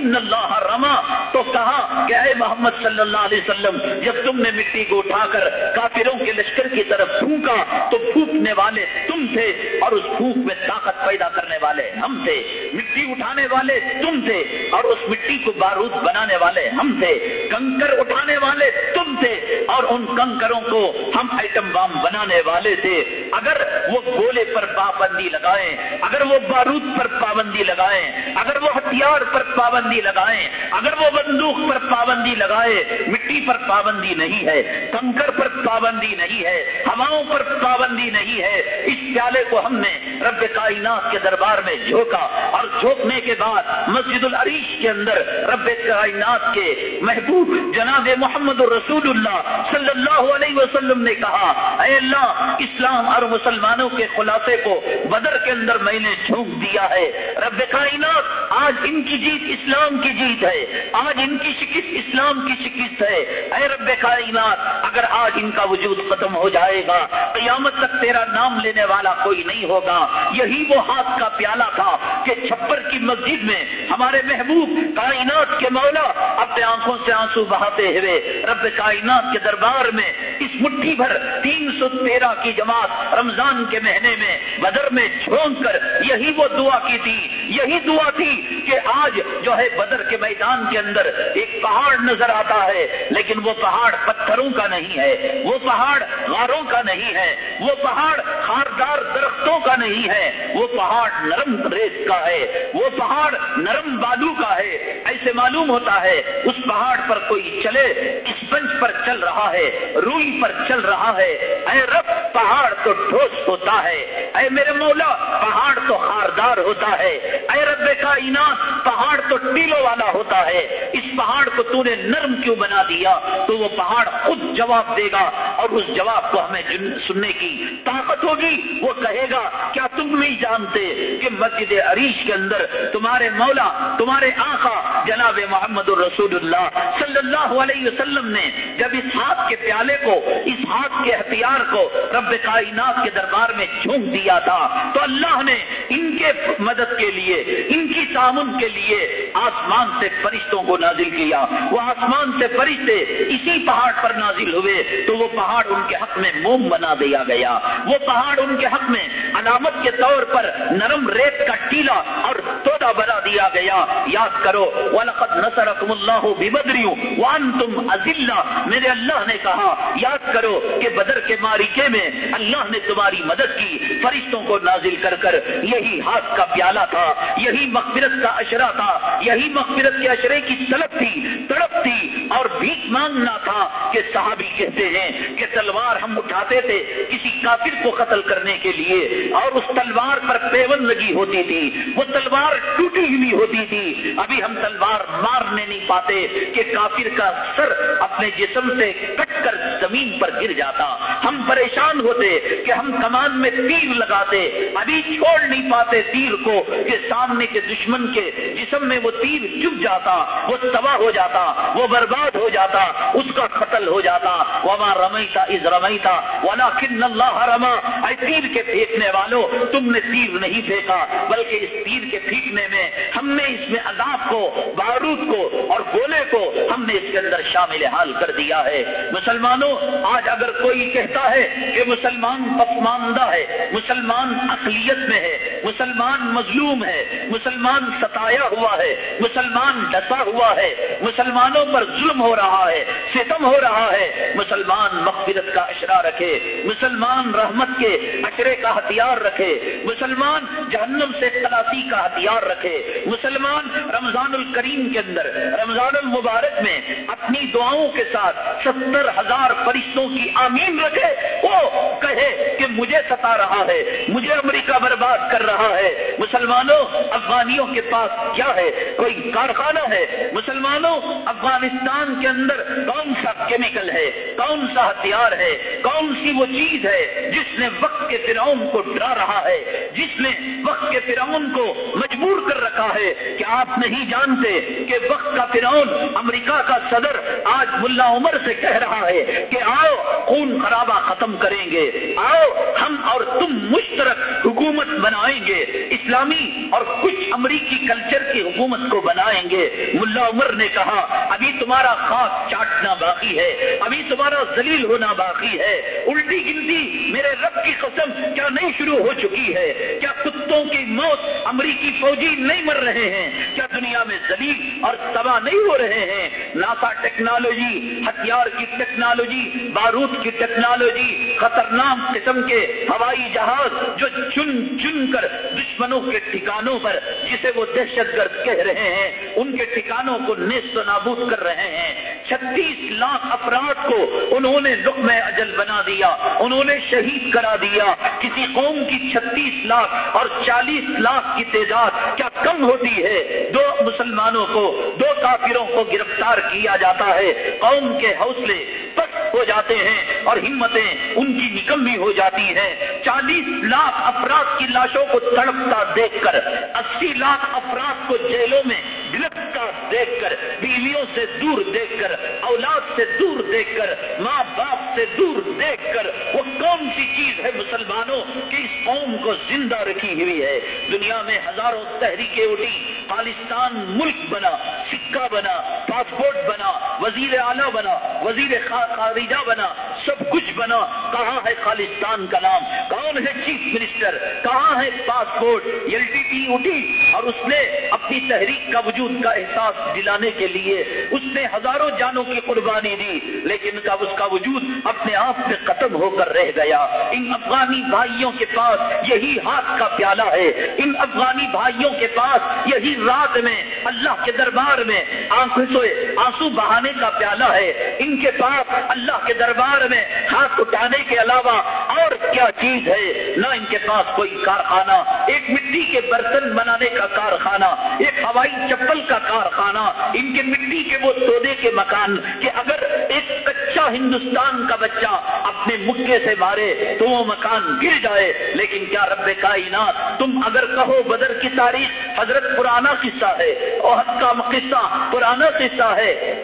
اللہ رما۔ تو کہا کہ اے محمد صلی اللہ علیہ وسلم، جب تم نے مٹی کو اٹھا کر کافروں کے لشکر کی طرف پھونکا، تو پھونکنے والے تم تھے اور اس پھونک میں طاقت پیدا کرنے والے ہم تھے۔ مٹی اٹھانے والے تم تھے اور اس مٹی کو بارود بنانے والے ہم تھے۔ کنکر اٹھانے والے تم تھے اور ان کنکروں کو ہم آئٹم بام بنانے والے تھے۔ اگر وہ گولے پر پابندی لگائیں، اگر وہ بارود پر پابندی لگائیں، اگر وہ ہتھیار پر پابندی لگائیں، اگر وہ بندوق پر پابندی لگائے، مٹی پر پابندی نہیں ہے، کنکر پر پابندی نہیں ہے، ہواؤں پر پابندی نہیں ہے، اس پیالے کو ہم نے رب کائنات کے دربار میں جھوکا اور جھوکنے کے بعد مسجد العریش کے اندر رب کائنات کے محبوب جناب محمد الرسول اللہ صلی اللہ علیہ وسلم نے کہا، اے اللہ، اسلام اور مسلمانوں کے خلاصے کو بدر کے اندر میں نے جھونک دیا ہے۔ رب کائنات آج ان کی جیت اسلام کی جیت ہے۔ آج ان کی شکست اسلام کی شکست ہے۔ اے رب کائنات، اگر آج ان کا وجود ختم ہو جائے گا، قیامت تک تیرا نام لینے والا کوئی نہیں ہوگا۔ یہی وہ ہاتھ کا پیالہ تھا کہ چھپر کی مسجد میں ہمارے محبوب کائنات کے مولا اپنے آنکھوں سے آنسو بہاتے ہوئے رب کائنات کے دربار میں اس مٹھی بھر تین سو تیرہ کی جماعت رمضان کے میں مہینے میں، بدر میں چھونک کر یہی وہ دعا کی تھی، یہی دعا تھی کہ آج جو ہے بدر کے میدان کے اندر ایک پہاڑ نظر آتا ہے، لیکن وہ پہاڑ پتھروں کا نہیں ہے، وہ پہاڑ غاروں کا نہیں ہے، وہ پہاڑ خاردار درختوں کا نہیں ہے، وہ پہاڑ نرم ریت کا ہے، وہ پہاڑ نرم بالو کا ہے۔ ایسے معلوم ہوتا ہے، اس پہاڑ پر کوئی چلے، اس بنچ پر چل رہا ہے، روئی پر چل رہا ہے۔ اے رب، پہاڑ تو ٹھوس ہوتا ہے۔ اے میرے مولا، پہاڑ تو خاردار ہوتا ہے۔ اے رب کائنات، پہاڑ تو ٹیلوں والا ہوتا ہے۔ اس پہاڑ کو تو نے نرم کیوں بنا دیا؟ تو وہ پہاڑ خود جواب دے گا اور اس جواب کو ہمیں سننے کی طاقت ہوگی۔ وہ کہے گا، کیا تم نہیں جانتے کہ مسجد عریش کے اندر تمہارے مولا، تمہارے آقا جناب محمد الرسول اللہ صلی اللہ علیہ وسلم نے جب اس ہاتھ کے پیالے کو اس ہاتھ کے ہتھیار کو رب کائنات کے دربار میں جھونک دیا تھا۔ تو اللہ نے ان کے مدد کے لیے، ان کی تعاون کے لیے آسمان سے فرشتوں کو نازل کیا۔ وہ آسمان سے فرشتے اسی پہاڑ پر نازل ہوئے، تو وہ پہاڑ ان کے حق میں موم بنا دیا گیا۔ وہ پہاڑ ان کے حق میں علامت کے طور پر نرم ریت کا ٹیلا اور تودا بنا دیا گیا۔ یاد کرو، وَلَقَدْ نَصَرَكُمُ اللَّهُ بِبَدْرِيُ وَأَنْتُمْ أَذِلَّةٌ۔ میرے اللہ نے کہا، یاد کرو کہ بدر کے مارکے میں اللہ نے تمہاری مدد کی۔ فرشتوں کو نازل کر کر یہی ہاتھ کا پیالہ تھا، یہی مغفرت کا اشرا تھا، یہی مغفرت کے اشرے کی سلب تھی، تڑپ تھی۔ اور بھیک مانگنا تھا کہ صحابی کہتے ہیں کہ تلوار ہم اٹھاتے تھے کسی کافر کو قتل کرنے کے لیے اور اس تلوار پر پیون لگی ہوتی تھی۔ وہ تلوار ٹوٹی ہوئی ہوتی تھی۔ ابھی ہم تلوار مارنے نہیں پاتے کہ کافر کا سر اپنے جسم سے کٹ کر زمین پر گر جاتا۔ ہم پریشان ہوتے کہ ہم کمان میں تیر لگاتے۔ ابھی چھوڑ نہیں پاتے تیر کو کہ سامنے کے دشمن کے جسم میں وہ تیر چپ جاتا، وہ تباہ ہو جاتا، وہ برباد ہو جاتا، اس کا قتل ہو جاتا۔ وہاں رمئی تھا از رمئی تھا ولا کن اللہ رما اے تیر کے پھینکنے والوں تم نے تیر نہیں پھینکا، بلکہ اس تیر کے پھینکنے میں ہم نے اس میں عذاب کو، بارود کو اور گولے کو ہم نے اس کے اندر شامل حال کر دیا ہے۔ مسلمانوں، آج اگر کوئی کہتا ہے کہ مسلمان پسماندہ ہے، مسلمان اقلیت میں ہے، مسلمان مظلوم ہے، مسلمان ستایا ہوا ہے، مسلمان ڈسا ہوا ہے، مسلمانوں پر ظلم ہو رہا ہے، ستم ہو رہا ہے، مسلمان مغفرت کا اشرا رکھے، مسلمان رحمت کے اشرے کا ہتھیار رکھے، مسلمان جہنم سے خلاصی کا ہتھیار رکھے۔ مسلمان رمضان الکریم کے اندر رمضان المبارک میں اپنی دعاؤں کے ساتھ ستر ہزار فرشتوں کی آمین رکھے، وہ کہے کہ مجھے ستا رہا ہے، مجھے امریکہ برباد کر رہا ہے۔ مسلمانوں، افغانیوں کے پاس کیا ہے؟ کوئی کارخانہ ہے؟ مسلمانوں، افغانستان کے اندر کون سا کیمیکل ہے؟ کون سا ہتھیار ہے؟ کون سی وہ چیز ہے جس نے وقت کے فرعون کو ڈرا رہا ہے؟ جس نے وقت کے فرعون کو مجبور کر رکھا ہے کہ آپ نہیں جانتے کہ وقت کا فرعون امریکہ کا صدر آج ملا عمر سے کہہ رہا ہے کہ آؤ، خون خرابہ ختم کریں گے۔ آؤ، ہم اور تم مشترک حکومت بنائیں گے۔ اسلامی اور کچھ امریکی کلچر کی حکومت کو بنائیں گے۔ ملا عمر نے کہا، ابھی تمہارا خاک چاٹنا باقی ہے۔ ابھی تمہارا ذلیل ہونا باقی ہے۔ الٹی گنتی میرے رب کی قسم کیا نہیں شروع ہو چکی ہے؟ کیا کتوں کی موت امریکی فوجی نہیں مر رہے ہیں، کیا دنیا میں ذلیل اور تباہ نہیں ہو رہے ہیں؟ ناسا ٹیکنالوجی، ہتھیار کی ٹیکنالوجی بارود کی ٹیکنالوجی، خطرناک قسم کے ہوائی جہاز جو چن چن کر دشمنوں کے ٹھکانوں پر، جسے وہ دہشت گرد کہہ رہے ہیں، ان کے ٹھکانوں کو نیست و نابود کر رہے ہیں۔ چھتیس لاکھ افراد کو انہوں نے لقم اجل بنا دیا، انہوں نے شہید کرا دیا۔ کسی قوم کی چھتیس لاکھ اور چالیس لاکھ کی تعداد کیا کم ہوتی ہے۔ دو مسلمانوں کو، دو کافروں کو گرفتار کیا جاتا ہے۔ قوم کے حوصلے پست ہو جاتے ہیں اور ہمتیں ان کی نکمی ہو جاتی ہیں۔ چالیس لاکھ افراد کی لاشوں کو تڑپتا دیکھ کر، اسی لاکھ افراد کو جیلوں میں گرفتار دیکھ کر، بیویوں سے دور دیکھ کر، اولاد سے دور دیکھ کر، ماں باپ سے دور دیکھ کر، وہ کون سی چیز ہے مسلمانوں کی اس قوم کو زندہ رکھی ہوئی ہے؟ دنیا میں ہزاروں تحریکیں اٹھی خالستان ملک بنا، سکہ بنا، پاسپورٹ بنا، وزیر اعلیٰ بنا، وزیر خارجہ بنا، سب کچھ بنا، کہاں ہے خالستان کا نام؟ کون ہے چیف منسٹر؟ کہاں ہے پاسپورٹ؟ ایل ٹی پی اٹھی اور اس نے اپنی تحریک کا وجود کا احساس دلانے کے لیے اس نے ہزاروں جانوں کی قربانی دی، لیکن کا اس کا وجود اپنے آپ سے ختم ہو کر رہ گیا۔ ان افغانی بھائیوں کے پاس یہی ہاتھ کا پیالہ ہے۔ ان افغانی بھائیوں کے پاس یہی رات میں، اللہ کے دربار میں آنکھوں سے آنسو بہانے کا پیالہ ہے۔ ان کے پاس اللہ کے دربار میں ہاتھ اٹھانے کے علاوہ اور کیا چیز ہے؟ نہ ان کے پاس کوئی کارخانہ، ایک مٹی کے برتن بنانے کا کارخانہ، ایک ہوائی چپل کا کارخانہ، ان کے مٹی کے وہ سودے کے مکان کہ اگر ایک کچا ہندوستان کا بچہ اپنے مکے سے مارے تو وہ مکان گر جائے۔ لیکن کیا رب کائنات، تم اگر کہو بدر کی تاریخ حضرت پرانا قصہ ہے اور کا قصہ پرانا قصہ ہے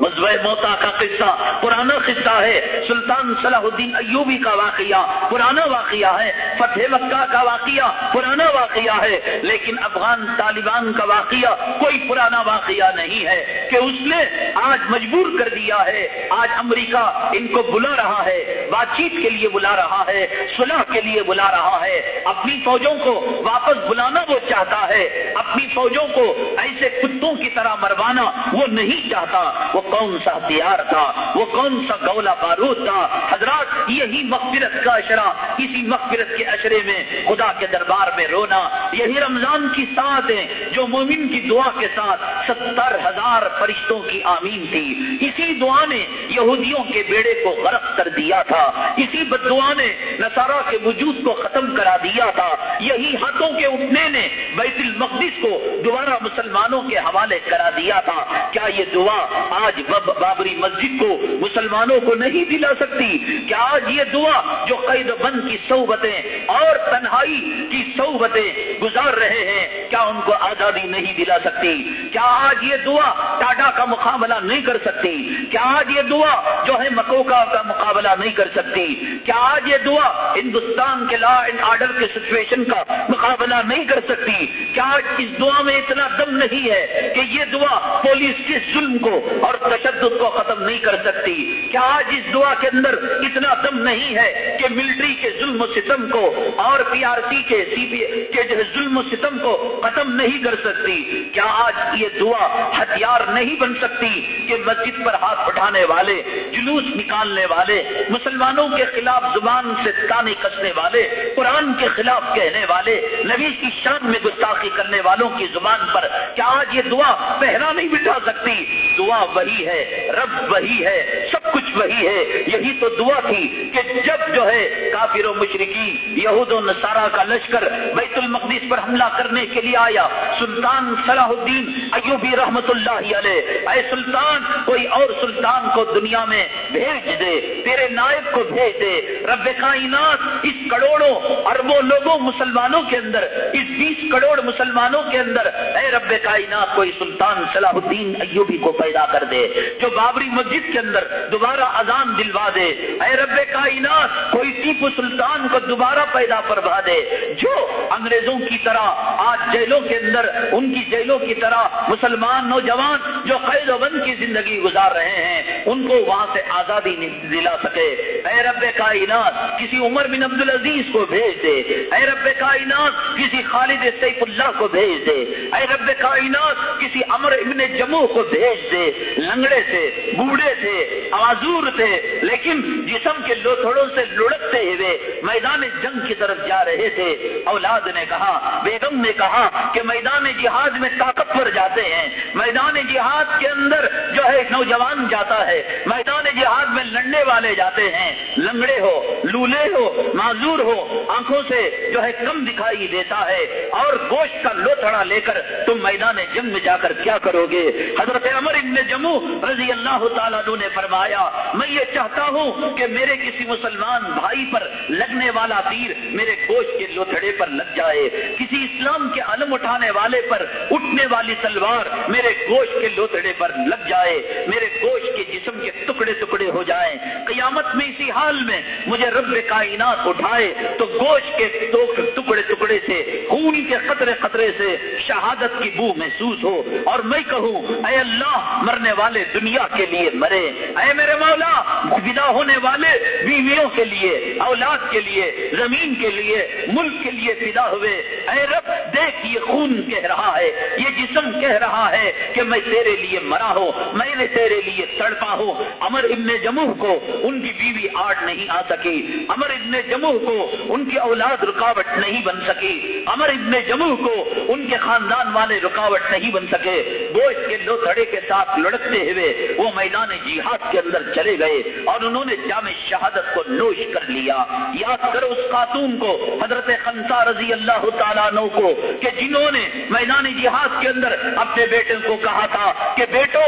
مزوع موتا کا قصہ پرانا قصہ ہے۔ سلطان صلاح الدین ایوبی کا واقعہ پرانا واقعہ ہے۔ فتح مکہ کا واقعہ پرانا واقعہ ہے۔ لیکن افغان طالبان کا واقعہ کوئی پرانا واقعہ نہیں ہے کہ اس نے آج مجبور کر دیا ہے۔ آج امریکہ ان کو بلا رہا ہے۔ بات چیت کے لیے بلا رہا ہے۔ صلح کے لیے بلا رہا ہے۔ اپنی فوجوں کو واپس بلانا وہ چاہتا ہے۔ اپنی فوجوں کو ایسے کتوں کی طرح مروانا وہ نہیں چاہتا۔ وہ کون سا ہتھیار تھا، وہ کون سا گولا بارود تھا؟ حضرات، یہی مغفرت کا اشرا اسی مغفرت کے اشرے میں خدا کے دربار میں رونا، یہی رمضان کی ساتھ ہے جو مومن کی دعا کے ساتھ ستر ہزار فرشتوں کی آمین تھی۔ اسی دعا نے یہودیوں کے بیڑے کو غرق کر دیا تھا۔ اسی بدعا نے نصارہ کے وجود کو ختم کرا دیا تھا۔ یہی ہاتھوں کے اٹھنے نے بیت المقدس کو دوبارہ مسلمانوں کے حوالے کرا دیا تھا۔ کیا یہ دعا آج بابری مسجد کو مسلمانوں کو نہیں دلا سکتی۔ کیا آج یہ دعا جو قید بند کی صحبتیں اور تنہائی کی صحبتیں گزار رہے ہیں، کیا ان کو آزادی نہیں دلا سکتی؟ کیا آج یہ دعا ٹاٹا کا مقابلہ نہیں کر سکتی؟ کیا آج یہ دعا جو ہے مکوکا کا مقابلہ نہیں کر سکتی؟ کیا آج یہ دعا ہندوستان کے لا اینڈ آرڈر کے سچویشن کا مقابلہ نہیں کر سکتی؟ کیا آج اس دعا میں اتنا دم نہیں ہے کہ یہ دعا پولیس کے ظلم کو اور تشدد کو ختم نہیں کر سکتی۔ کیا آج اس دعا کے اندر اتنا دم نہیں ہے کہ ملٹری کے ظلم و ستم کو اور پی آر سی کے سی پی کے جو ہے ظلم و ستم کو ختم نہیں کر سکتی؟ کیا آج یہ دعا ہتھیار نہیں بن سکتی کہ مسجد پر ہاتھ اٹھانے والے، جلوس نکالنے والے، مسلمانوں کے خلاف زبان سے تانے کسنے والے، قرآن کے خلاف کہنے والے، نبی کی شان میں گستاخی کرنے والوں کی زبان پر کیا آج یہ دعا پہنا نہیں بٹھا سکتی؟ دعا وہی ہے، رب وہی ہے، سب کچھ وہی ہے۔ یہی تو دعا تھی کہ جب جو ہے کافر و مشرقی یہود و نصارہ کا لشکر بیت المقدس پر حملہ کرنے کے لیے آیا۔ سلطان صلاح الدین ایوبی رحمت اللہ علیہ، اے سلطان، کوئی اور سلطان کو دنیا میں بھیج دے، تیرے نائب کو بھیج دے۔ رب کائنات، اس کروڑوں اربوں لوگوں، مسلمانوں کے اندر، اس بیس کروڑ مسلمانوں کے اندر، اے رب کائنات، کوئی سلطان صلاح الدین ایوبی کو پیدا کر دے۔ جو بابری مسجد کے اندر دوبارہ اذان دلوا دے۔ اے رب کائنات، کوئی ٹیپو سلطان کو دوبارہ پیدا فرما دے۔ جو انگریزوں کی طرح آج جیلوں کے اندر، ان کی جیلوں کی طرح مسلمان نوجوان جو قید و بند کی زندگی گزار رہے ہیں، ان کو وہاں سے آزادی دلا سکے۔ اے رب کائنات، کسی عمر بن عبد العزیز کو بھیج دے۔ اے رب کائنات، کسی خالد سیف اللہ کو بھیج دے۔ اے رب کائنات، کسی امر ابن جموں کو بھیج دے۔ لنگڑے تھے، بوڑھے تھے، آزور تھے، لیکن جسم کے لوتھڑوں سے لڑکتے ہوئے میدان جنگ کی طرف جا رہے تھے۔ اولاد نے کہا، بیگم نے کہا کہ میدان جہاد میں طاقتور جاتے ہیں۔ میدان جہاد کے اندر جو ہے نوجوان جاتا ہے۔ میدان جہاد میں لڑنے والے جاتے ہیں۔ لنگڑے ہو، لولے ہو، معذور ہو، آنکھوں سے جو ہے کم دکھائی دیتا ہے۔ اور گوشت کا لوتھڑا لے کر تم میدان جنگ میں جا کر کیا کرو گے؟ حضرت عمر ابن جمو رضی اللہ تعالیٰ نے فرمایا، میں یہ چاہتا ہوں کہ میرے کسی مسلمان بھائی پر لگنے والا تیر میرے گوشت کے لوتھڑے پر لگ جائے، کسی اسلام کے علم اٹھانے والے پر اٹھنے والی تلوار میرے گوشت کے لوتھڑے پر لگ جائے، میرے گوشت کے جسم کے ٹکڑے ٹکڑے ہو جائیں۔ قیامت میں اسی حال میں مجھے رب کائنات اٹھائے، تو گوشت کے ٹکڑے ٹکڑے سے، خون کے قطرے قطرے سے شہادت کی بو محسوس ہو۔ اور میں کہوں، اے اللہ، مرنے والے دنیا کے لیے مرے۔ اے میرے مولا ودا ہونے والے بیویوں کے لیے، اولاد کے لیے، زمین کے لیے، ملک کے لیے فدا ہوئے۔ اے رب، دیکھ، یہ خون کہہ رہا ہے، یہ جسم کہہ رہا ہے کہ میں تیرے لیے مرا ہوں، میں نے تیرے لیے تڑپا ہوں۔ امر ابن جموح کو ان کی بیوی آٹ نہیں آ سکی۔ امر ابن جموح کو ان کی اولاد رکاوٹ نہیں بن سکی۔ امر ابن جموح کو ان کے خاندان والے رکاوٹ نہیں بن سکے۔ گوشت کے لو تھڑے کے ساتھ لڑکتے ہوئے، وہ میدان جہاد کے اندر چلے گئے اور انہوں نے جامع شہادت کو نوش کر لیا۔ یاد کرو اس خاتون کو، حضرت خنسا رضی اللہ تعالیٰ کو، کہ جنہوں نے میدان جہاد کے اندر اپنے بیٹے کو کہا تھا کہ بیٹو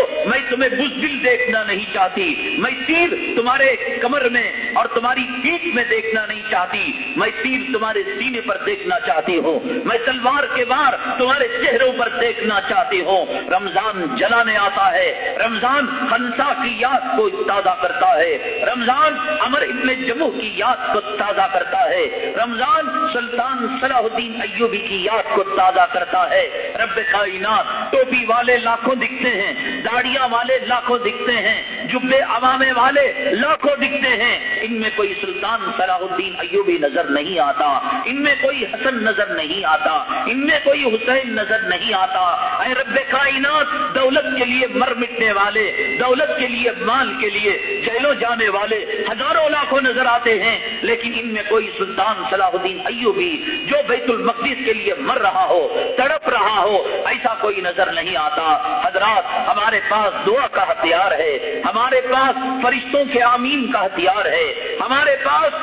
تمہیں بزدل دیکھنا نہیں چاہتی۔ میں تیر تمہارے کمر میں اور تمہاری پیٹ میں دیکھنا نہیں چاہتی۔ میں تیر تمہارے سینے پر دیکھنا چاہتی ہوں۔ میں تلوار کے بار تمہارے چہروں پر دیکھنا چاہتی ہوں۔ رمضان جلانے آتا ہے۔ رمضان ہنسا کی یاد کو تازہ کرتا ہے۔ رمضان امر ابن جموں کی یاد کو تازہ کرتا ہے۔ رمضان قرآن سلطان صلاح الدین ایوبی کی یاد کو تازہ کرتا ہے۔ رب کائنات ٹوپی والے لاکھوں دکھتے ہیں، داڑیاں والے لاکھوں دکھتے ہیں، جبے عوامے والے لاکھوں دکھتے ہیں۔ ان میں کوئی سلطان صلاح الدین ایوبی نظر نہیں آتا، ان میں کوئی حسن نظر نہیں آتا، ان میں کوئی حسین نظر نہیں آتا۔ اے رب کائنات، دولت کے لیے مر مٹنے والے، دولت کے لیے مال کے لیے جیلوں جانے والے ہزاروں لاکھوں نظر آتے ہیں، لیکن ان میں کوئی سلطان صلاح الدین ایوبی جو بیت المقدس کے لیے مر رہا ہو، تڑپ رہا ہو، ایسا کوئی نظر نہیں آتا۔ حضرات، ہمارے پاس دعا کا ہتھیار ہے۔ ہمارے پاس فرشتوں کے آمین کا ہتھیار ہے۔ ہمارے پاس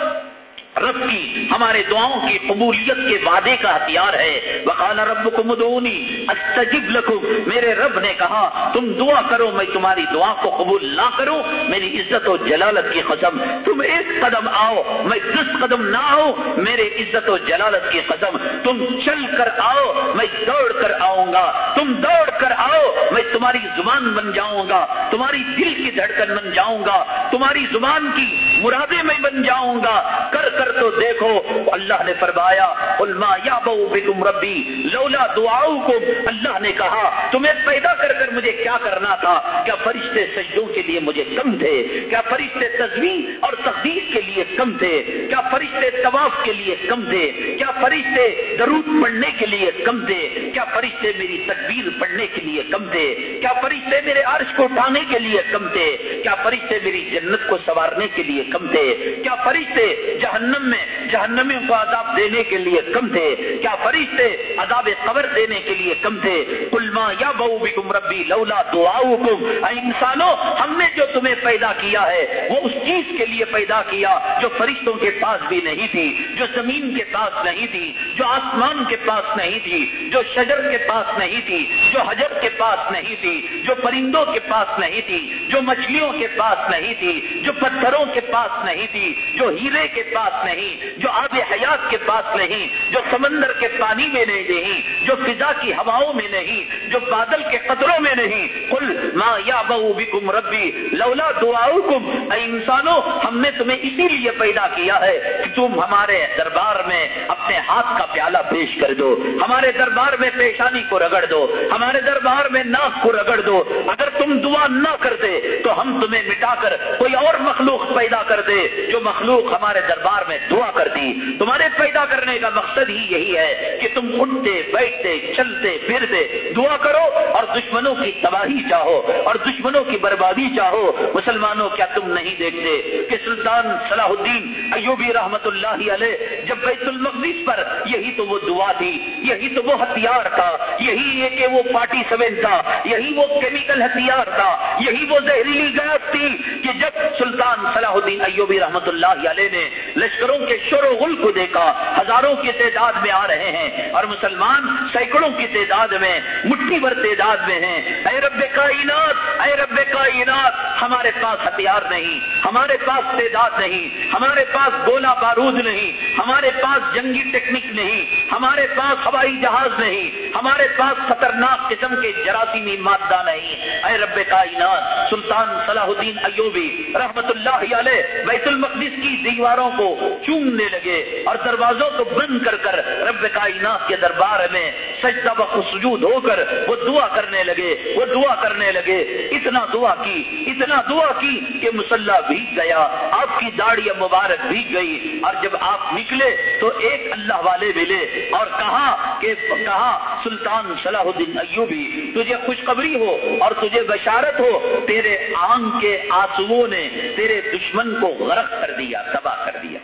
رب کی ہمارے دعاؤں کی قبولیت کے وعدے کا ہتھیار ہے۔ وقال رب کو مدونی استجب لکھو میرے رب نے کہا، تم دعا کرو، میں تمہاری دعا کو قبول نہ کروں۔ میری عزت و جلالت کی قسم، تم ایک قدم آؤ، میں دس قدم نہ آؤ میرے عزت و جلالت کی قسم، تم چل کر آؤ، میں دوڑ کر آؤں گا۔ تم دوڑ کر آؤ، میں تمہاری زبان بن جاؤں گا۔ تمہاری دل کی دھڑکن بن جاؤں گا۔ تمہاری زبان کی مرادے میں بن جاؤں گا۔ کر کر تو دیکھو، اللہ نے فرمایا علما یا بہو بھی تم ربی، لولا دعاؤ کو اللہ نے کہا، تمہیں پیدا کر کر مجھے کیا کرنا تھا؟ کیا فرشتے سجدوں کے لیے مجھے کم تھے؟ کیا فرشتے تصویر اور تقدیر کے لیے کم تھے؟ کیا فرشتے طواف کے لیے کم تھے؟ کیا فرشتے درود پڑھنے کے لیے کم تھے؟ کیا فرشتے میری تکبیر پڑھنے کے لیے کم تھے؟ کیا فرشتے میرے عرش کو اٹھانے کے لیے کم تھے؟ کیا فرشتے میری جنت کو سنوارنے کے لیے کم تھے؟ کیا فرشتے جہنم جہنم میں جہنمیوں کو عذاب دینے کے لیے کم تھے۔ کیا فرشتے عذاب قبر دینے کے لیے کم تھے؟ کلما یا بہو بھی ربی لولا دعاؤ کم انسانوں، ہم نے جو تمہیں پیدا کیا ہے، وہ اس چیز کے لیے پیدا کیا جو فرشتوں کے پاس بھی نہیں تھی، جو زمین کے پاس نہیں تھی، جو آسمان کے پاس نہیں تھی، جو شجر کے پاس نہیں تھی، جو حجر کے پاس نہیں تھی، جو پرندوں کے پاس نہیں تھی، جو مچھلیوں کے پاس نہیں تھی، جو پتھروں کے پاس نہیں تھی، جو ہیرے کے پاس نہیں، جو آب حیات کے پاس نہیں، جو سمندر کے پانی میں نہیں، جو فضا کی ہواؤں میں نہیں، جو بادل کے قطروں میں نہیں۔ کل ماں یا بہو بھی کم ربی، لولا دعاؤ کم انسانوں ہم نے تمہیں اسی لیے پیدا کیا ہے کہ تم ہمارے دربار میں اپنے ہاتھ کا پیالہ پیش کر دو، ہمارے دربار میں پیشانی کو رگڑ دو، ہمارے دربار میں ناک کو رگڑ دو۔ اگر تم دعا نہ کرتے تو ہم تمہیں مٹا کر کوئی اور مخلوق پیدا کر دے، جو مخلوق ہمارے دربار میں دعا کرتی، تمہارے پیدا کرنے کا مقصد ہی یہی ہے کہ تم اٹھتے، بیٹھتے، چلتے، پھرتے، دعا کرو اور دشمنوں کی تباہی چاہو اور دشمنوں کی بربادی چاہو۔ مسلمانوں، کیا تم نہیں دیکھتے کہ سلطان صلاح الدین ایوبی رحمت اللہ علیہ جب بیت المقدس پر یہی تو وہ دعا تھی، یہی تو وہ ہتھیار تھا، یہی ہے کہ وہ پارٹی سوین تھا، یہی وہ کیمیکل ہتھیار تھا، یہی وہ زہریلی گیس تھی کہ جب سلطان صلاح الدین ایوبی رحمت اللہ علیہ نے لشکروں کے شور و غل کو دیکھا، ہزاروں کی تعداد میں آ رہے ہیں اور مسلمان سینکڑوں کی تعداد میں، مٹھی بھر تعداد میں ہیں۔ اے رب کائنات، اے رب کائنات، ہمارے پاس ہتھیار نہیں، ہمارے پاس تعداد نہیں، ہمارے پاس گولا بارود نہیں، ہمارے پاس جنگی ٹیکنک نہیں، ہمارے پاس ہوائی جہاز نہیں، ہمارے پاس خطرناک قسم کے جراثیمی مادہ نہیں۔ اے رب کائنات، سلطان صلاح الدین ایوبی رحمت اللہ علیہ بیت المقدس کی دیواروں کو چومنے لگے اور دروازوں کو بند کر کر رب کائنات کے دربار میں سجدہ و سجود ہو کر وہ دعا کرنے لگے، وہ دعا کرنے لگے۔ اتنا دعا کی، اتنا دعا کی کہ مسلح بھیگ گیا، آپ کی داڑھی مبارک بھیگ گئی۔ اور جب آپ نکلے تو ایک اللہ والے ملے اور کہا کہ، کہا، سلطان صلاح الدین ایوبی، تجھے خوشخبری ہو اور تجھے بشارت ہو، تیرے آنکھ کے آنسو نے تیرے دشمن کو غرق کر دیا، تباہ کر دیا۔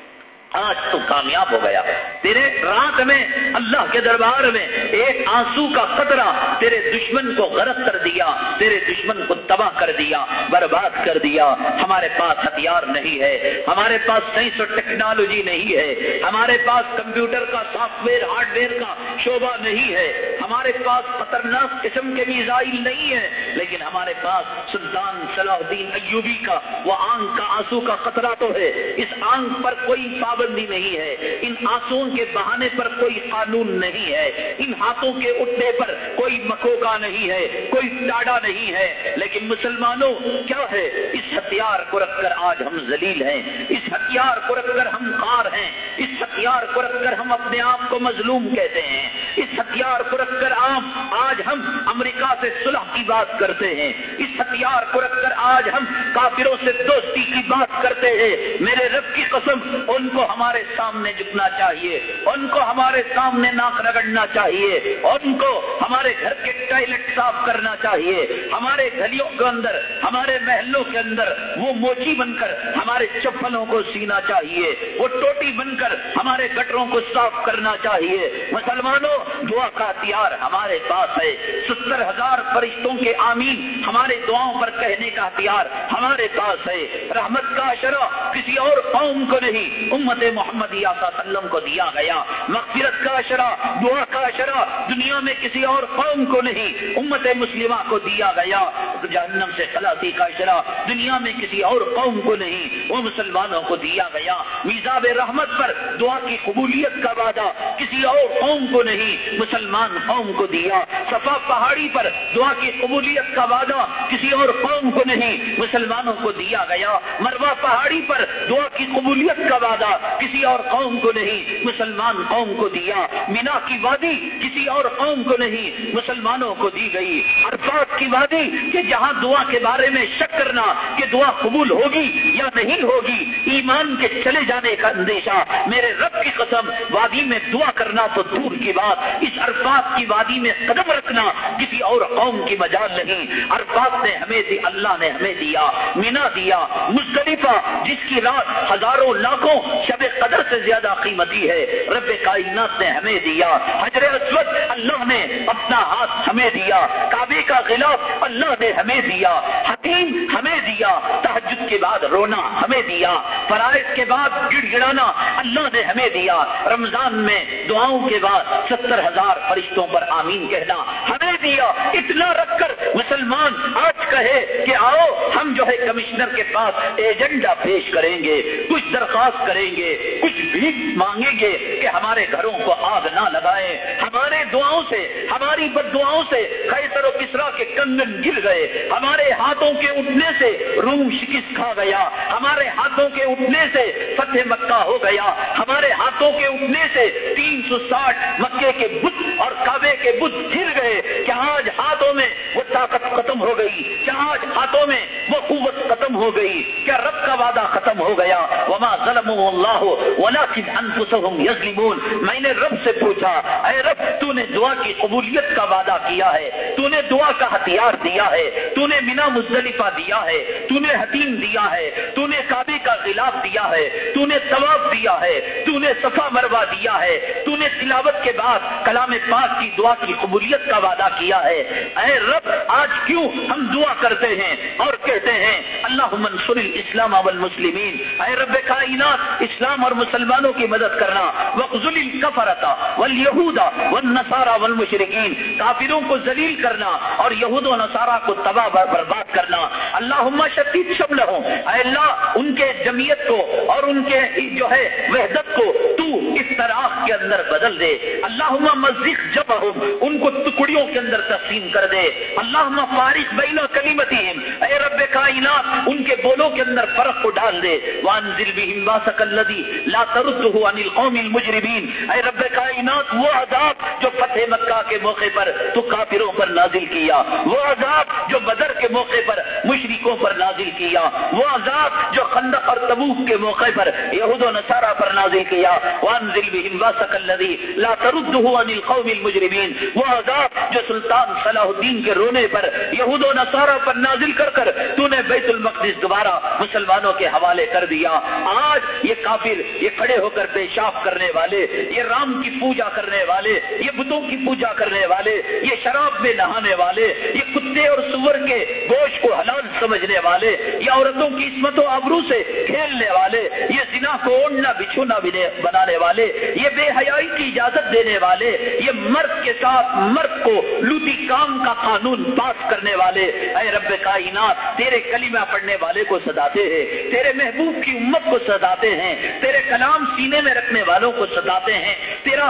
آج تو کامیاب ہو گیا تیرے رات میں، اللہ کے دربار میں ایک آنسو کا قطرہ تیرے دشمن کو غرق کر دیا، تیرے دشمن کو تباہ کر دیا، برباد کر دیا۔ ہمارے پاس ہتھیار نہیں ہے، ہمارے پاس سائنس اور ٹیکنالوجی نہیں ہے، ہمارے پاس کمپیوٹر کا سافٹ ویئر، ہارڈ ویئر کا شعبہ نہیں ہے۔ ہمارے پاس خطرناک قسم کے میزائل نہیں ہے لیکن ہمارے پاس سلطان صلاح الدین ایوبی کا، وہ آنکھ کا آنسو کا خطرہ تو ہے۔ اس آنکھ پر کوئی پابندی نہیں ہے۔ ان آنسو کے بہانے پر کوئی قانون نہیں ہے۔ ان ہاتھوں کے اٹھنے پر کوئی مکوکا نہیں ہے، کوئی ٹاڈا نہیں ہے۔ لیکن مسلمانوں، کیا ہے؟ اس ہتھیار کو رکھ کر آج ہم ذلیل ہیں۔ اس ہتھیار کو رکھ کر ہم خار ہیں۔ اس ہتھیار کو رکھ کر ہم اپنے آپ کو مظلوم کہتے ہیں۔ اس ہتھیار کو رکھ کر عام آج ہم امریکہ سے صلح کی بات کرتے ہیں۔ اس ہتھیار کو رکھ کر آج ہم کافروں سے دوستی کی بات کرتے ہیں۔ میرے رب کی قسم، ان کو ہمارے سامنے جھکنا چاہیے۔ ان کو ہمارے سامنے ناک رگڑنا چاہیے۔ ان کو ہمارے گھر کے ٹوائلٹ صاف کرنا چاہیے۔ ہمارے گلیوں کے اندر، ہمارے محلوں کے اندر وہ موچی بن کر ہمارے چپلوں کو سینا چاہیے۔ وہ ٹوٹی بن کر ہمارے گٹروں کو صاف کرنا چاہیے۔ مسلمانوں، دعا کا ہتھیار ہمارے پاس ہے۔ ستر ہزار فرشتوں کے آمین۔ ہمارے دعاؤں پر کہنے کا ہتھیار ہمارے پاس ہے۔ رحمت کا اشرا کسی اور قوم کو نہیں، امت محمد وسلم کو دیا گیا۔ مغفرت کا اشرا دعا کا اشرا دنیا میں کسی اور قوم کو نہیں، امت مسلمہ کو دیا گیا۔ جہنم سے خلاصی کا اشرا دنیا میں کسی اور قوم کو نہیں، وہ مسلمانوں کو دیا گیا۔ میزاب رحمت پر دعا کی قبولیت کا وعدہ کسی اور قوم کو نہیں، مسلمان قوم کو دیا۔ صفا پہاڑی پر دعا کی قبولیت کا وعدہ کسی اور قوم کو نہیں، مسلمانوں کو دیا گیا۔ مروا پہاڑی پر دعا کی قبولیت کا وعدہ کسی اور قوم کو نہیں، مسلمان قوم کو دیا۔ مینا کی وادی کسی اور قوم کو نہیں، مسلمانوں کو دی گئی۔ عرفات کی وادی کہ جہاں دعا کے بارے میں شک کرنا کہ دعا قبول ہوگی یا نہیں ہوگی، ایمان کے چلے جانے کا اندیشہ۔ میرے رب کی قسم، وادی میں دعا کرنا تو دور کی بات۔ اس عرفات کی وادی میں قدم رکھنا کسی اور قوم کی مجال نہیں۔ عرفات نے ہمیں دی اللہ نے ہمیں دیا، مینا دیا۔ مستلفہ جس کی رات ہزاروں لاکھوں شب قدر سے زیادہ قیمتی ہے، رب کائنات نے ہمیں دیا۔ حجر اسود اللہ نے اپنا ہاتھ ہمیں دیا۔ کعبے کا غلاف اللہ نے ہمیں دیا۔ حکیم ہمیں دیا۔ تحجد کے بعد رونا ہمیں دیا۔ فرائض کے بعد گڑ گڑانا اللہ نے ہمیں دیا۔ رمضان میں دعاؤں کے بعد ستر ہزار فرشتوں پر آمین کہنا ہمیں دیا، اتنا رکھ کر مسلمان آج کہے کہ آؤ، ہم جو ہے کمشنر کے پاس ایجنڈا پیش کریں گے، کچھ درخواست کریں گے، کچھ بھی مانگیں گے کہ ہمارے گھروں کو آگ نہ لگائیں۔ ہمارے دعاؤں سے، ہماری بد دعاؤں سے خیسر و کسرا کے کنگن گر گئے۔ ہمارے ہاتھوں کے اٹھنے سے روم شکست کھا گیا۔ ہمارے ہاتھوں کے اٹھنے سے فتح مکہ ہو گیا۔ ہمارے ہاتھوں کے اٹھنے سے تین سو ساٹھ مکے کے بت اور کعبے کے بت گر گئے۔ آج ہاتھوں میں وہ طاقت ختم ہو گئی کیا آج ہاتھوں میں وہ قوت ختم ہو گئی، کیا رب کا وعدہ ختم ہو گیا؟ وما ظلم اللہ ولكن انفسهم يظلمون میں نے رب سے پوچھا، اے رب، تو نے دعا کی قبولیت کا وعدہ کیا ہے؟ تو نے دعا کا ہتھیار دیا ہے، تو نے مینا مزدلفہ دیا ہے، تو نے حتیم دیا ہے، تو نے کعبے کا غلاف دیا ہے، تو نے ثواب دیا ہے، تو نے صفا مروا دیا ہے، تو نے تلاوت کے بعد کلام پاک کی دعا کی قبولیت کا وعدہ کیا ہے۔ اے رب، آج کیوں ہم دعا کرتے ہیں اور کہتے ہیں اللہ منصور اسلام والمسلمین۔ اے رب کائنات، اسلام اور مسلمانوں کی مدد کرنا۔ وقزل الکفرتا والیہودا والنصارى والمشرکین کافروں کو ذلیل کرنا اور یہود و نصارہ کو تباہ برباد کرنا۔ اللہ شدید شمل ہوں اے اللہ، ان کے جمعیت کو اور ان کے جو ہے وحدت کو تو اس طرح کے اندر بدل دے۔ اللہ مسجد جب ان کو ٹکڑیوں کے اندر تقسیم کر دے۔ اللہ فارغ بین کلیمتی اے رب کائنات، ان کے بولوں کے اندر فرق کو ڈال دے۔ وانزل بہم واسق الذی لا ترده عن القوم المجرمین۔ اے رب کائنات، وہ عذاب جو فتح مکہ کے موقع پر تو کافروں پر نازل کیا۔ وہ عذاب جو بدر کے موقع پر مشرکوں پر نازل کیا۔ وہ عذاب جو خندق اور تبوک کے موقع پر یہود و نصارہ پر نازل کیا۔ وانزل بہم واسق الذی لا ترده عن القوم المجرمین۔ وہ عذاب جو سلطان صلاح الدین کے رونے پر، یہود و نصارہ پر نازل کر کر تو نے بیت المقدس دوبارہ مسلمانوں کے حوالے کر دیا۔ آج یہ کافر، یہ کھڑے ہو کر پیشاب کرنے والے، یہ رام کی پوجا کرنے والے، یہ بتوں کی پوجا کرنے والے، یہ شراب میں نہانے والے، یہ کتے اور سور کے گوشت کو حلال سمجھنے والے یہ عورتوں کی عصمت و آبرو سے کھیلنے والے، یہ زنا کو اوڑھنا، بچھونا بنانے والے، یہ بے حیائی کی اجازت دینے والے، یہ مرد کے ساتھ مرد کو لوٹی کام کا قانون پاس کرنے والے۔ اے رب کائنات، تیرے کلمہ پڑھنے والے کو سداتے ہیں، تیرے محبوب کی امت کو سداتے ہیں، تیرے کلام سینے میں رکھنے والوں کو سداتے ہیں، تیرا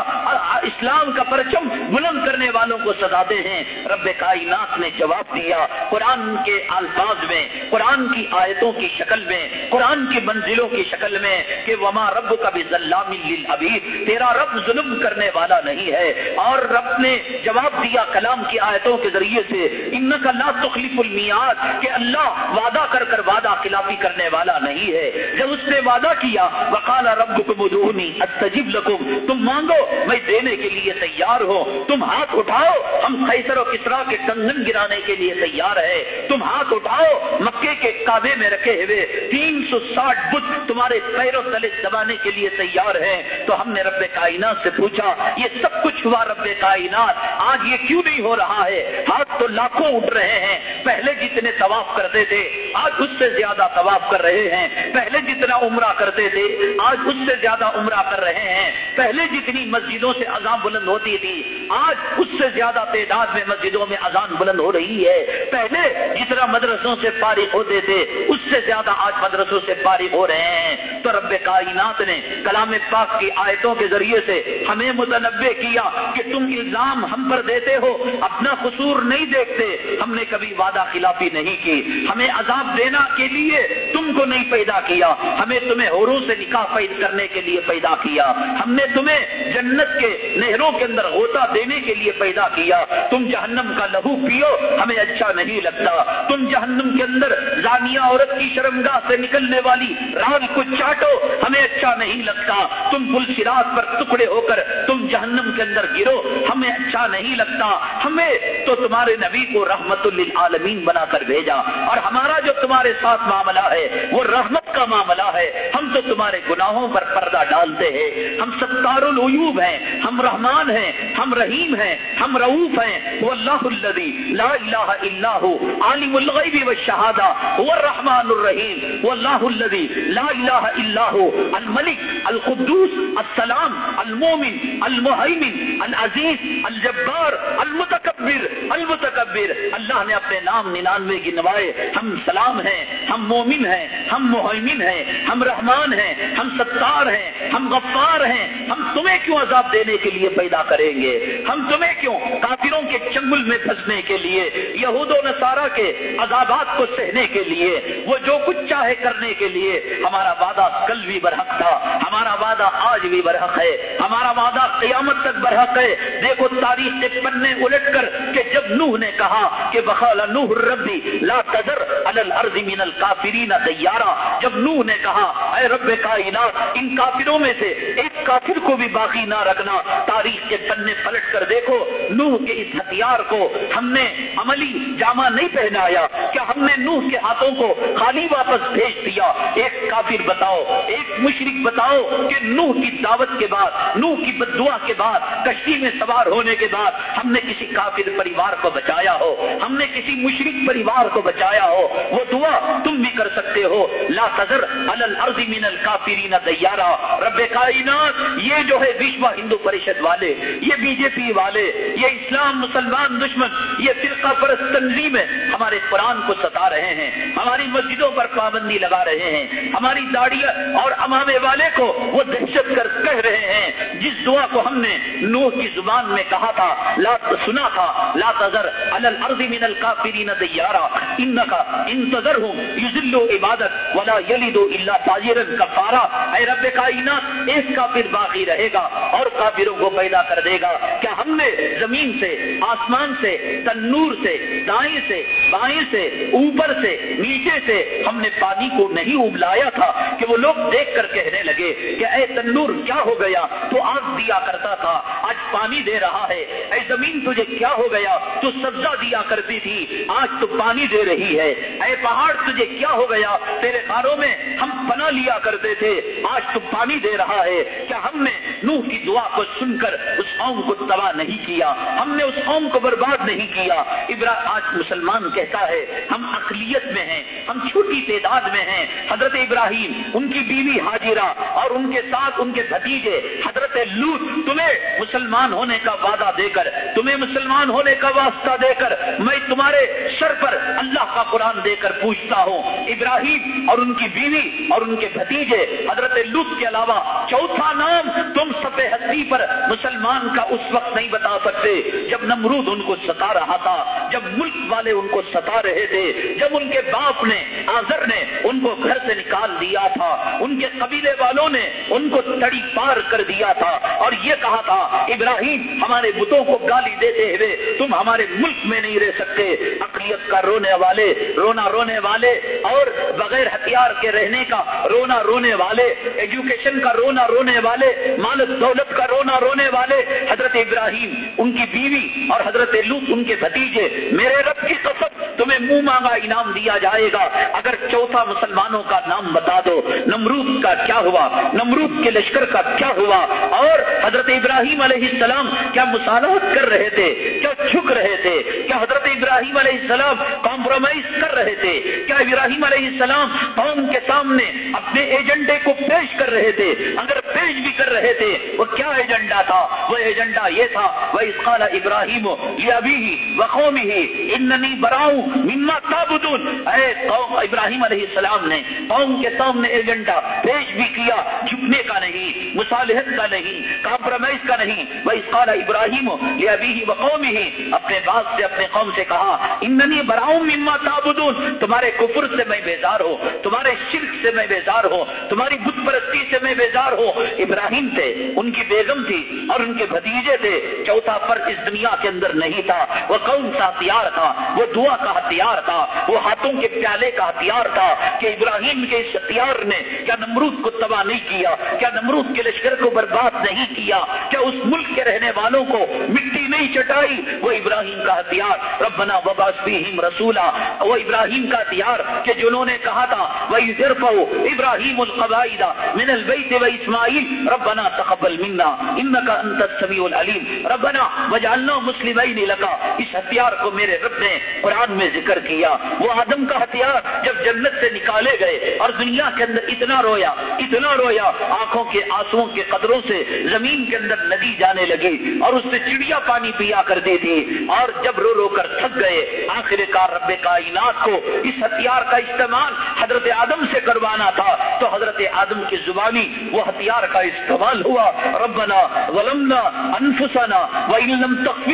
اسلام کا پرچم بلند کرنے والوں کو سداتے ہیں۔ رب کائنات نے جواب دیا، قرآن کے الفاظ میں قرآن کی آیتوں کی شکل میں، قرآن کی منزلوں کی شکل میں کہ وما رب کا بھی ذلام تیرا رب ظلم کرنے والا نہیں ہے۔ اور رب نے جواب دیا کلام کی آیتوں کے ذریعے سے ان کا لا تخلیف المیاد کہ اللہ وعدہ کر کر وعدہ خلافی کرنے والا نہیں ہے۔ جب اس نے وعدہ کیا، وقال رب کو استجب لکم تم مانگو، میں دینے کے لیے تیار ہوں۔ تم ہاتھ اٹھاؤ، ہم خیسر و کسرا کے کنگن گرانے کے لیے تیار ہے تم ہاتھ اٹھاؤ مکے کے کعبے میں رکھے ہوئے تین سو ساٹھ بت تمہارے پیروں تلے دبانے کے لیے تیار ہیں۔ تو ہم نے رب کائنات سے پوچھا، یہ سب کچھ ہوا رب کائنات؟ آج یہ کیوں نہیں ہو رہا ہے؟ ہاتھ تو لاکھوں اٹھ رہے ہیں۔ پہلے جتنے طواف کرتے تھے، آج اس سے زیادہ طواف کر رہے ہیں۔ پہلے جتنا عمرہ کرتے تھے، آج اس سے زیادہ عمرہ کر رہے ہیں۔ پہلے جتنی مسجدوں سے اذان بلند ہوتی تھی، آج اس سے زیادہ تعداد میں مسجدوں میں اذان بلند ہو رہی ہے۔ پہلے جتنا مدرسوں سے فارغ ہوتے تھے، اس سے زیادہ آج مدرسوں سے فارغ ہو رہے ہیں۔ تو رب کائنات نے کلام پاک کی آیتوں کے ذریعے سے ہمیں متنوع کیا کہ تم الزام ہم پر دیتے ہو، اپنا قصور نہیں دیکھتے۔ ہم نے کبھی وعدہ خلافی نہیں کی۔ ہمیں عذاب دینا کے لیے تم کو نہیں پیدا کیا۔ ہمیں تمہیں ہوروں سے نکاح پید کرنے کے لیے پیدا کیا۔ ہم نے تمہیں جنت کے نہروں کے اندر ہوتا دینے کے لیے پیدا کیا۔ تم جہنم کا لہو پیو، ہمیں اچھا نہیں لگتا۔ تم جہنم کے اندر زانیہ عورت کی شرمگاہ سے نکلنے والی رال کو چاٹو، ہمیں اچھا نہیں لگتا۔ تم پل سراج پر ٹکڑے ہو کر تم جہنم کے اندر گرو، ہمیں اچھا نہیں لگتا۔ ہمیں تو تمہارے نبی کو رحمت للعالمین بنا کر بھیجا۔ اور ہمارا جو تمہارے ساتھ معاملہ ہے، وہ رحمت کا معاملہ ہے۔ ہم تو تمہارے گناہوں پر پردہ ڈالتے ہیں۔ ہم ستار العیوب ہیں۔ ہم رحمان ہیں۔ ہم رحیم ہیں۔ ہم رعوف ہیں۔ وہ اللہ الدی لا الہ الا ہو عالم الغیب و شہادہ وہ الرحمن الرحیم وہ اللہ الدی لا الہ الا الملک القدوس، السلام المومن المحیمن العزیز الجبار المتکبر المتکبر اللہ نے اپنے نام ننانوے گنوائے ہم سلام ہیں، ہم مومن ہیں، ہم محیمن ہیں، ہم رحمان ہیں، ہم ستار ہیں، ہم غفار ہیں، ہم تمہیں کیوں عذاب دینے کے لیے پیدا کریں گے؟ ہم تمہیں کیوں کافروں کے چنگل میں پھنسنے کے لیے، یہود و نصارہ کے عذابات کو سہنے کے لیے، وہ جو کچھ چاہے کرنے کے لیے، ہمارا وعدہ کل بھی برحق تھا، ہمارا وعدہ آج بھی برحق ہے، ہمارا وعدہ قیامت تک برحق ہے۔ دیکھو تاریخ کے پنے الٹ کر کہ جب نوح نے کہا کہ بخال نوح ربی لا تذر الارض من الکافرین دیارہ جب نوح نے کہا، اے رب کائنات، ان کافروں میں سے ایک کافر کو بھی باقی نہ رکھنا، تاریخ کے پنے پلٹ کر دیکھو، نوح کے اس ہتھیار کو ہم نے عملی جامع نہیں پہنایا، کیا ہم نے نوح کے ہاتھوں کو خالی واپس بھیج دیا؟ ایک کافر بتاؤ، ایک مشرق بتاؤ کہ نوح کی دعوت کے بعد، نوح کی بدعا کے بعد، کشتی میں سوار ہونے کے بعد ہم نے کسی کافر پریوار کو بچایا ہو، ہم نے کسی مشرق پریوار کو بچایا ہو، وہ دعا تم بھی کر سکتے ہو۔ لا تذر الارض من الکافرین دیارہ رب کائنات، یہ جو ہے وشو ہندو پریشد والے، یہ بی جے پی والے، یہ اسلام مسلمان دشمن، یہ فرقہ پرست تنظیم ہمارے قرآن کو ستا رہے ہیں، ہماری مسجدوں پر پابندی لگا رہے ہیں۔ ہماری داڑیاں اور امامے والے کو وہ دہشت کر کہہ رہے ہیں۔ جس دعا کو ہم نے نوح کی زبان میں کہا تھا، لا سنا تھا لا تذر، علی الارض من الکافرین دیارہ انکا انتظرہم، یذلو عبادت، ولا یلدو الا فاجرا کفارا۔ اے رب کائنات، ایک کافر باقی رہے گا اور کافروں کو پیدا کر دے گا۔ کیا ہم نے زمین سے، آسمان سے، تنور سے، دائیں سے، بائیں سے، اوپر سے، نیچے سے ہم نے پانی کو نہیں ابلایا تھا کہ وہ لوگ دیکھ کر کہنے لگے کہ اے تنور، کیا ہو گیا؟ تو آگ دیا کرتا تھا، آج پانی دے رہا ہے۔ اے زمین، تجھے کیا ہو گیا تو سبزہ دیا کرتی تھی۔ آج تو پانی دے رہی ہے۔ اے پہاڑ، تجھے کیا ہو گیا؟ تیرے کاروں میں ہم پنا لیا کرتے تھے۔ آج تو پانی دے رہا ہے۔ کیا ہم نے نوح کی دعا کو سن کر اس قوم کو تباہ نہیں کیا؟ ہم نے اس قوم کو برباد نہیں کیا۔ ابرا، آج مسلمان کہتا ہے، ہم اقلیت میں ہیں۔ ہم چھوٹی تعداد میں ہیں۔ حضرت ابراہیم، ان کی بیوی حاجرہ اور ان کے ساتھ ان کے بھتیجے، حضرت لوت، تمہیں مسلمان ہونے کا وعدہ دے کر، تمہیں مسلمان ہونے کا واسطہ دے کر میں تمہارے سر پر اللہ کا قرآن دے کر پوچھتا ہوں۔ ابراہیم اور ان کی بیوی اور ان کے بھتیجے، حضرت لوت کے علاوہ چوتھا نام تم سفید ہستی پر مسلمان کا اس وقت نہیں بتا سکتے۔ جب نمرود ان کو ستا رہا تھا، جب ملک والے ان کو ستا رہے تھے، جب ان کے باپ نے آزر نے ان کو گھر سے نکال دیا تھا، ان کے قبیلے والوں نے ان کو تڑی پار کر دیا تھا۔ اور یہ کہا تھا، ابراہیم ہمارے بتوں کو گالی دیتے ہوئے تم ہمارے ملک میں نہیں رہ سکتے، اقلیت کا رونے والے، رونا رونے والے، اور بغیر ہتھیار کے رہنے کا رونا رونے والے ایجوکیشن کا رونا رونے والے، مال دولت کا رونا رونے والے، حضرت ابراہیم، ان کی بیوی اور حضرت لوت ان کے بھتیجے، میرے رب کی قسم، تمہیں منہ مانگا انعام دیا جائے گا۔ اگر چوتھا مسلمانوں کا نام بتا دو، نمرود کا کیا ہوا؟ نمرود کے لشکر کا کیا ہوا؟ اور حضرت ابراہیم علیہ السلام کیا مصالحت کر رہے تھے؟ کیا چھک رہے تھے؟ کیا حضرت ابراہیم علیہ السلام کمپرومائز کر رہے تھے؟ کیا ابراہیم علیہ السلام قوم کے سامنے اپنے ایجنڈے کو پیش کر رہے تھے؟ اگر پیش بھی کر رہے تھے، وہ کیا ایجنڈا تھا؟ وہ ایجنڈا یہ تھا وہ اس قال ابراہیم یہ ابھی وقومی ہی اننی براؤں مما تابدون اے قوم، ابراہیم علیہ السلام نے قوم کے سامنے ایجنڈا پیش بھی کیا، جھکنے کا نہیں، مصالحت کا نہیں کمپرومائز کا نہیں۔ وہ اس قال ابراہیم یہ ابھی ہی وقومی ہی اپنے باپ سے، اپنے قوم سے کہا، اننی براؤں مما تابدون تمہارے کفر سے میں بیزار ہوں، تمہارے شرک سے میں بیزار ہوں، تمہاری بت پرستی سے میں بیزار ہوں۔ ابراہیم تھے، ان کی بیگم تھی اور ان کے بھتیجے تھے۔ چوتھا پر اس دنیا کے اندر نہیں تھا۔ وہ کون سا ہتھیار تھا، وہ دعا کا ہتھیار تھا، وہ ہاتھوں کے پیالے کا ہتھیار تھا کہ ابراہیم کے اس ہتھیار نے کیا نمرود کو تباہ نہیں کیا کیا نمرود کے لشکر کو برباد نہیں کیا کیا اس ملک کے رہنے والوں کو مٹی نہیں چٹائی وہ ابراہیم کا ہتھیار، ربنا وباس بہم رسولا۔ وہ ابراہیم کا ہتھیار کہ جنہوں نے کہا تھا وہی صرف ابراہیم القبائدہ من البیت و اسماعیل ربنا تقبل منا انکا انت السمیع العلیم ربنا وجعلنا مسلمین لگا اس ہتھیار کو میرے رب نے قرآن میں ذکر کیا۔ وہ آدم کا ہتھیار جب جنت سے نکالے گئے اور دنیا کے اندر اتنا رویا اتنا رویا، آنکھوں کے آنسو کے قدروں سے زمین کے اندر ندی جانے لگی اور اس سے چڑیا پانی پیا کرتی تھی اور جب رو رو کر تھک گئے آخر کار رب کائنات کو اس ہتھیار کا استعمال حضرت آدم سے کروانا تھا۔ تو حضرت آدم کی زبانی وہ ہتھیار کا استعمال ہوا۔ ربنا ولمنا انفسنا وَإِن تغفر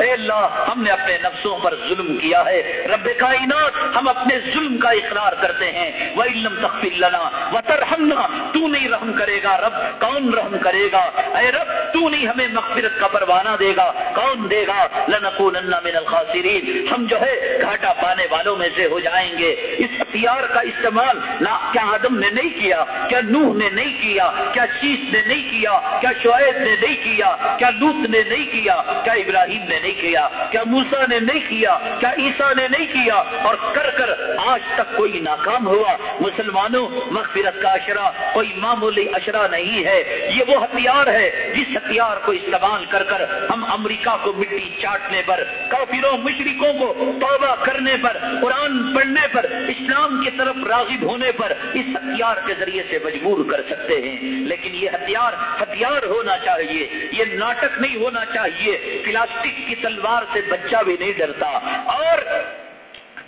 اے اللہ، ہم نے اپنے نفسوں پر ظلم کیا ہے۔ رب کائنات، ہم اپنے ظلم کا اقرار کرتے ہیں۔ وَإِن تغفر لنا وترحمنا، تو نہیں رحم کرے گا رب، کون رحم کرے گا؟ اے رب، تو نہیں ہمیں مغفرت کا پروانہ دے گا۔ کون دے گا لنکونن من الخاسرین۔ ہم جو ہے، گھاٹا پانے والوں میں سے ہو جائیں گے۔ اس ہتھیار کا استعمال نہ، کیا آدم نے نہیں کیا؟ کیا نوح نے نہیں کیا؟ کیا چیز نے نہیں کیا؟ کیا شعیب نے نہیں کیا؟ کیا لوت نے نہیں کیا؟ کیا ابراہیم نے نہیں کیا؟ کیا موسا نے نہیں کیا؟ کیا عیسیٰ نے نہیں کیا؟ اور کر کر آج تک کوئی ناکام ہوا۔ مسلمانوں، مغفرت کا اشرا، کوئی معمولی اشرا نہیں ہے۔ یہ وہ ہتھیار ہے۔ جس ہتھیار کو استعمال کر کر ہم امریکہ کو مٹی چاٹنے پر، کافروں مشرقوں کو توبہ کرنے پر، قرآن پڑھنے پر، اسلام کی طرف راغب ہونے پر اس ہتھیار کے ذریعے سے مجبور کر سکتے ہیں۔ لیکن یہ ہتھیار ہتھیار ہونا چاہیے۔ یہ ناٹک نہیں ہونا چاہیے۔ پلاسٹک کی تلوار سے بچہ بھی نہیں ڈرتا۔ اور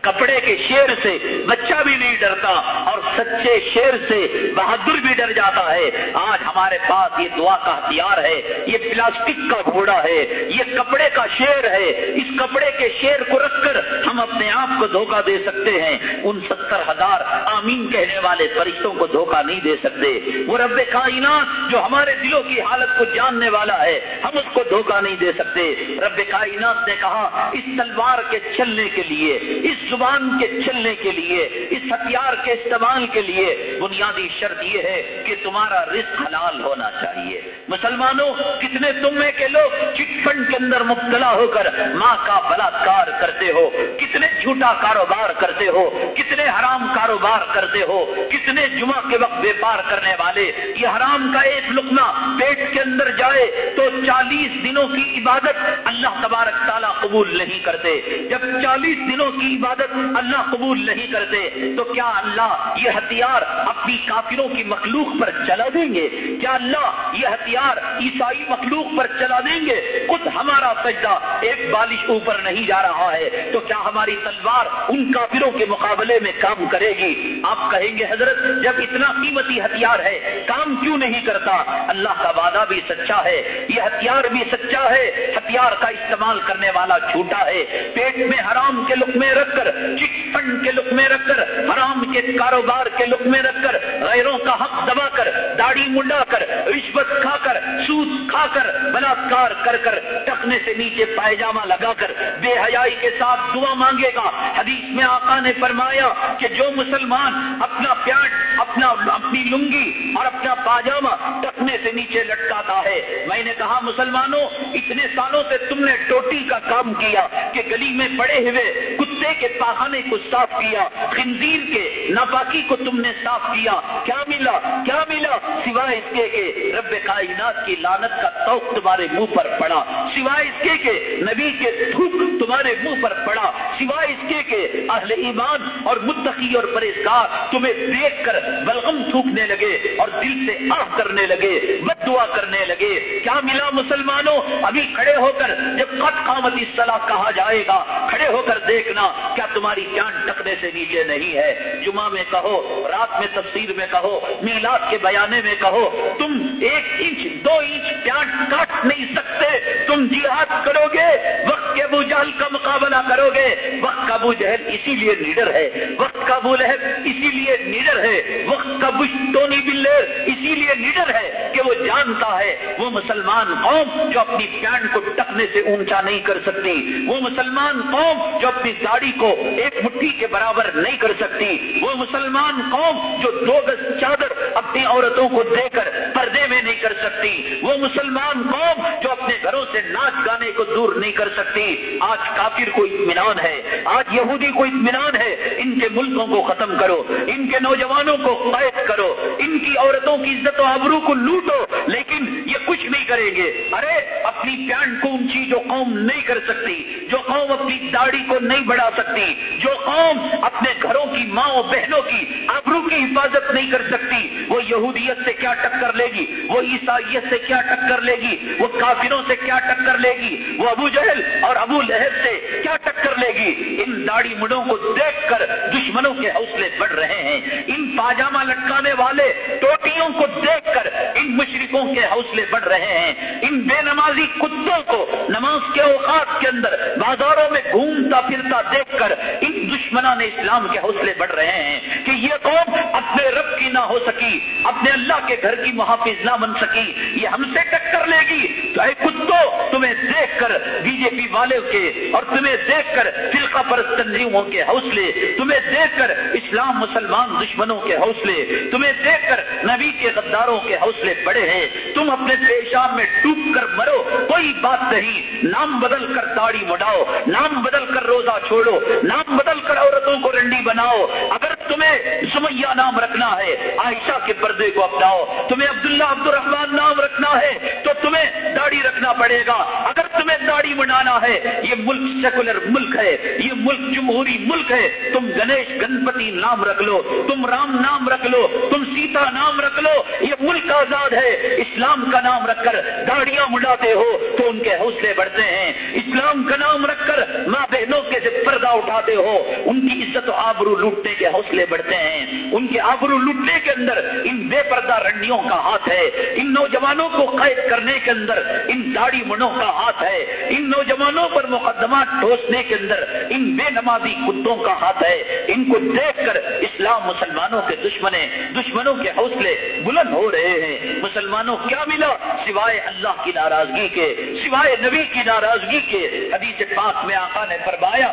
کپڑے کے شیر سے بچہ بھی نہیں ڈرتا اور سچے شیر سے بہادر بھی ڈر جاتا ہے۔ آج ہمارے پاس یہ دعا کا ہتھیار ہے، یہ پلاسٹک کا گھوڑا ہے، یہ کپڑے کا شیر ہے۔ اس کپڑے کے شیر کو رکھ کر ہم اپنے آپ کو دھوکہ دے سکتے ہیں۔ ان ستر ہزار آمین کہنے والے فرشتوں کو دھوکہ نہیں دے سکتے۔ وہ رب کائنات جو ہمارے دلوں کی حالت کو جاننے والا ہے، ہم اس کو دھوکہ نہیں دے سکتے۔ رب کائنات نے کہا، اس تلوار کے چلنے کے لیے، اس زبان کے چلنے کے لیے، اس ہتھیار کے استعمال کے لیے بنیادی شرط یہ ہے کہ تمہارا رزق حلال ہونا چاہیے۔ مسلمانوں، کتنے تم میں کے لوگ چٹ فنڈ کے اندر مبتلا ہو کر ماں کا بلاکار کرتے ہو، کتنے جھوٹا کاروبار کرتے ہو، کتنے حرام کاروبار کرتے ہو، کتنے جمعہ کے وقت ویپار کرنے والے، یہ حرام کا ایک لکما پیٹ کے اندر جائے تو چالیس دنوں کی عبادت اللہ تبارک تعالیٰ قبول نہیں کرتے۔ جب چالیس دنوں کی عبادت اللہ قبول نہیں کرتے، تو کیا اللہ یہ ہتھیار اپنی کافروں کی مخلوق پر چلا دیں گے؟ کیا اللہ یہ ہتھیار عیسائی مخلوق پر چلا دیں گے؟ خود ہمارا سجدہ ایک بالش اوپر نہیں جا رہا ہے، تو کیا ہماری تلوار ان کافروں کے مقابلے میں کام کرے گی؟ آپ کہیں گے، حضرت، جب اتنا قیمتی ہتھیار ہے، کام کیوں نہیں کرتا؟ اللہ کا وعدہ بھی سچا ہے، یہ ہتھیار بھی سچا ہے، ہتھیار کا استعمال کرنے والا جھوٹا ہے، پیٹ میں حرام کے لقمے رکھ کر چٹ فنڈ کے لقمے رکھ کر، حرام کے کاروبار کے لقمے رکھ کر، غیروں کا حق دبا کر، داڑھی منڈا کر، رشوت کھا کر، سود کھا کر، بلاکار کر کر ٹکنے سے نیچے پائجامہ لگا کر، بے حیائی کے ساتھ دعا مانگے گا۔ حدیث میں آقا نے فرمایا کہ جو مسلمان اپنا پیانٹ اپنا اپنی لنگی اور اپنا پاجامہ ٹکنے سے نیچے لٹکاتا ہے۔ میں نے کہا، مسلمانوں، اتنے سالوں سے تم نے ٹوٹی کا کام کیا کہ گلی میں پڑے ہوئے کتے کے پاخانے کو صاف کیا، خنزیر کے ناپاکی کو تم نے صاف کیا۔ کیا ملا؟ کیا ملا؟ سوائے اس کے کہ رب کائنات کی لانت کا توق تمہارے منہ پر پڑا۔ سوائے اس کے کہ نبی کے تھوک تمہارے منہ پر پڑا۔ سوائے اس کے کہ اہل ایمان اور متقی اور پریشار تمہیں دیکھ کر بلغم تھوکنے لگے اور دل سے آہ کرنے لگے، بد دعا کرنے لگے۔ کیا ملا مسلمانوں؟ ابھی کھڑے ہو کر جب خط قامتی صلاح کہا جائے گا، کھڑے ہو کر دیکھنا کیا تمہاری جان ٹکنے سے نیچے نہیں ہے۔ جمعہ میں کہو، رات میں تفسیر میں کہو، میلاد کے بیانے میں کہو، تم ایک انچ، دو انچ پیانٹ کاٹ نہیں سکتے۔ تم جہاد کرو گے، وقت کے ابو جہل کا مقابلہ کرو گے۔ وقت کا ابو جہل اسی لیے نیڈر ہے۔ وقت کا ابو لہب اسی لیے نیڈر ہے۔ وقت کا بش ٹونی بلر اسی لیے نیڈر ہے کہ وہ جانتا ہے۔ وہ مسلمان قوم جو اپنی پیانٹ کو ٹکنے سے اونچا نہیں کر سکتی۔ وہ مسلمان قوم جو اپنی گاڑی کو ایک مٹھی کے برابر نہیں کر سکتی۔ وہ مسلمان قوم جو دو گز چادر اپنی عورتوں کو دے کر پردے میں نہیں کر سکتی۔ وہ مسلمان قوم جو اپنے گھروں سے ناچ گانے کو دور نہیں کر سکتی۔ آج کافر کو اطمینان ہے۔ آج یہودی کو اطمینان ہے۔ ان کے ملکوں کو ختم کرو۔ ان کے نوجوانوں کو قید کرو۔ ان کی عورتوں کی عزت و آبرو کو لوٹو۔ لیکن یہ کچھ نہیں کریں گے۔ ارے، اپنی پینٹ کو اونچی جو قوم نہیں کر سکتی، جو قوم اپنی داڑھی کو نہیں بڑھا سکتی، جو قوم اپنے گھروں کی ماں بہنوں کی آبرو کی حفاظت نہیں کر سکتی، وہ یہودیت سے کیا ٹکر لے گی؟ وہ عیسائیت سے کیا ٹکر لے گی؟ وہ کافروں سے کیا ٹکر لے گی؟ وہ ابو جہل اور ابو لہب سے کیا ٹکر لے گی؟ ان داڑھی مڈوں کو دیکھ کر دشمنوں کے حوصلے بڑھ رہے ہیں۔ ان پاجامہ لٹکانے والے ٹوٹیوں کو دیکھ کر ان مشرقوں کے حوصلے بڑھ رہے ہیں۔ ان بے نمازی کتوں کو نماز کے اوقات کے اندر بازاروں میں گھومتا پھرتا دیکھ کر ان دشمنان اسلام کے حوصلے بڑھ رہے ہیں کہ یہ قوم اپنے رب کی نہ ہو سکی، اپنے اللہ کے گھر کی محافظ نہ بن سکی، یہ ہم سے ٹکر لے گی۔ تو اے کتوں تمہیں دیکھ کر بی جے پی والے کے اور تمہیں دیکھ کر فرقہ پرست تنظیموں کے حوصلے، تمہیں دیکھ کر اسلام مسلمان دشمنوں کے حوصلے، تمہیں دیکھ کر نبی کے غداروں کے حوصلے بڑے ہیں۔ تم اپنے پیشاب میں ڈوب کر مرو، کوئی بات نہیں۔ نام بدل کر داڑھی مڈاؤ، نام بدل کر روزہ چھوڑو، نام بدل کر عورتوں کو رنڈی بناؤ۔ اگر تمہیں سمیہ نام رکھنا ہے، عائشہ کے پردے کو اپناؤ۔ تمہیں عبداللہ عبد الرحمان نام رکھنا ہے، تو تمہیں داڑھی رکھنا پڑے گا۔ اگر تمہیں داڑھی بنانا ہے، یہ ملک سیکولر ملک ہے، یہ ملک جمہوری ملک ہے۔ تم گنیش گنپتی نام رکھ لو، تم رام نام رکھ لو، تم سیتا نام رکھ لو۔ یہ ملک آزاد ہے۔ اسلام کا نام رکھ کر داڑیاں مڈاتے ہو، تو ان کے حوصلے بڑھتے ہیں۔ اسلام کا نام رکھ کر ماں بہنوں کے سے پردہ اٹھاتے ہو، ان کی عزت و آبرو لوٹنے کے حوصلے بڑھتے ہیں۔ ان کے آبرو لوٹنے کے اندر ان بے پردہ رنڈیوں کا ہاتھ ہے۔ ان نوجوانوں کو قید کرنے کے اندر ان داڑھی منوں کا ہاتھ ہے۔ ان نوجوانوں پر مقدمات ٹھوسنے کے اندر ان بے نمازی کتوں کا ہاتھ ہے۔ ان کو دیکھ کر اسلام مسلمانوں کے دشمنے دشمنوں کے حوصلے بلند ہو رہے ہیں۔ مسلمانوں کیا ملا؟ سوائے اللہ کی ناراضگی کے، سوائے نبی کی ناراضگی کے۔ حدیث پاک میں آقا نے فرمایا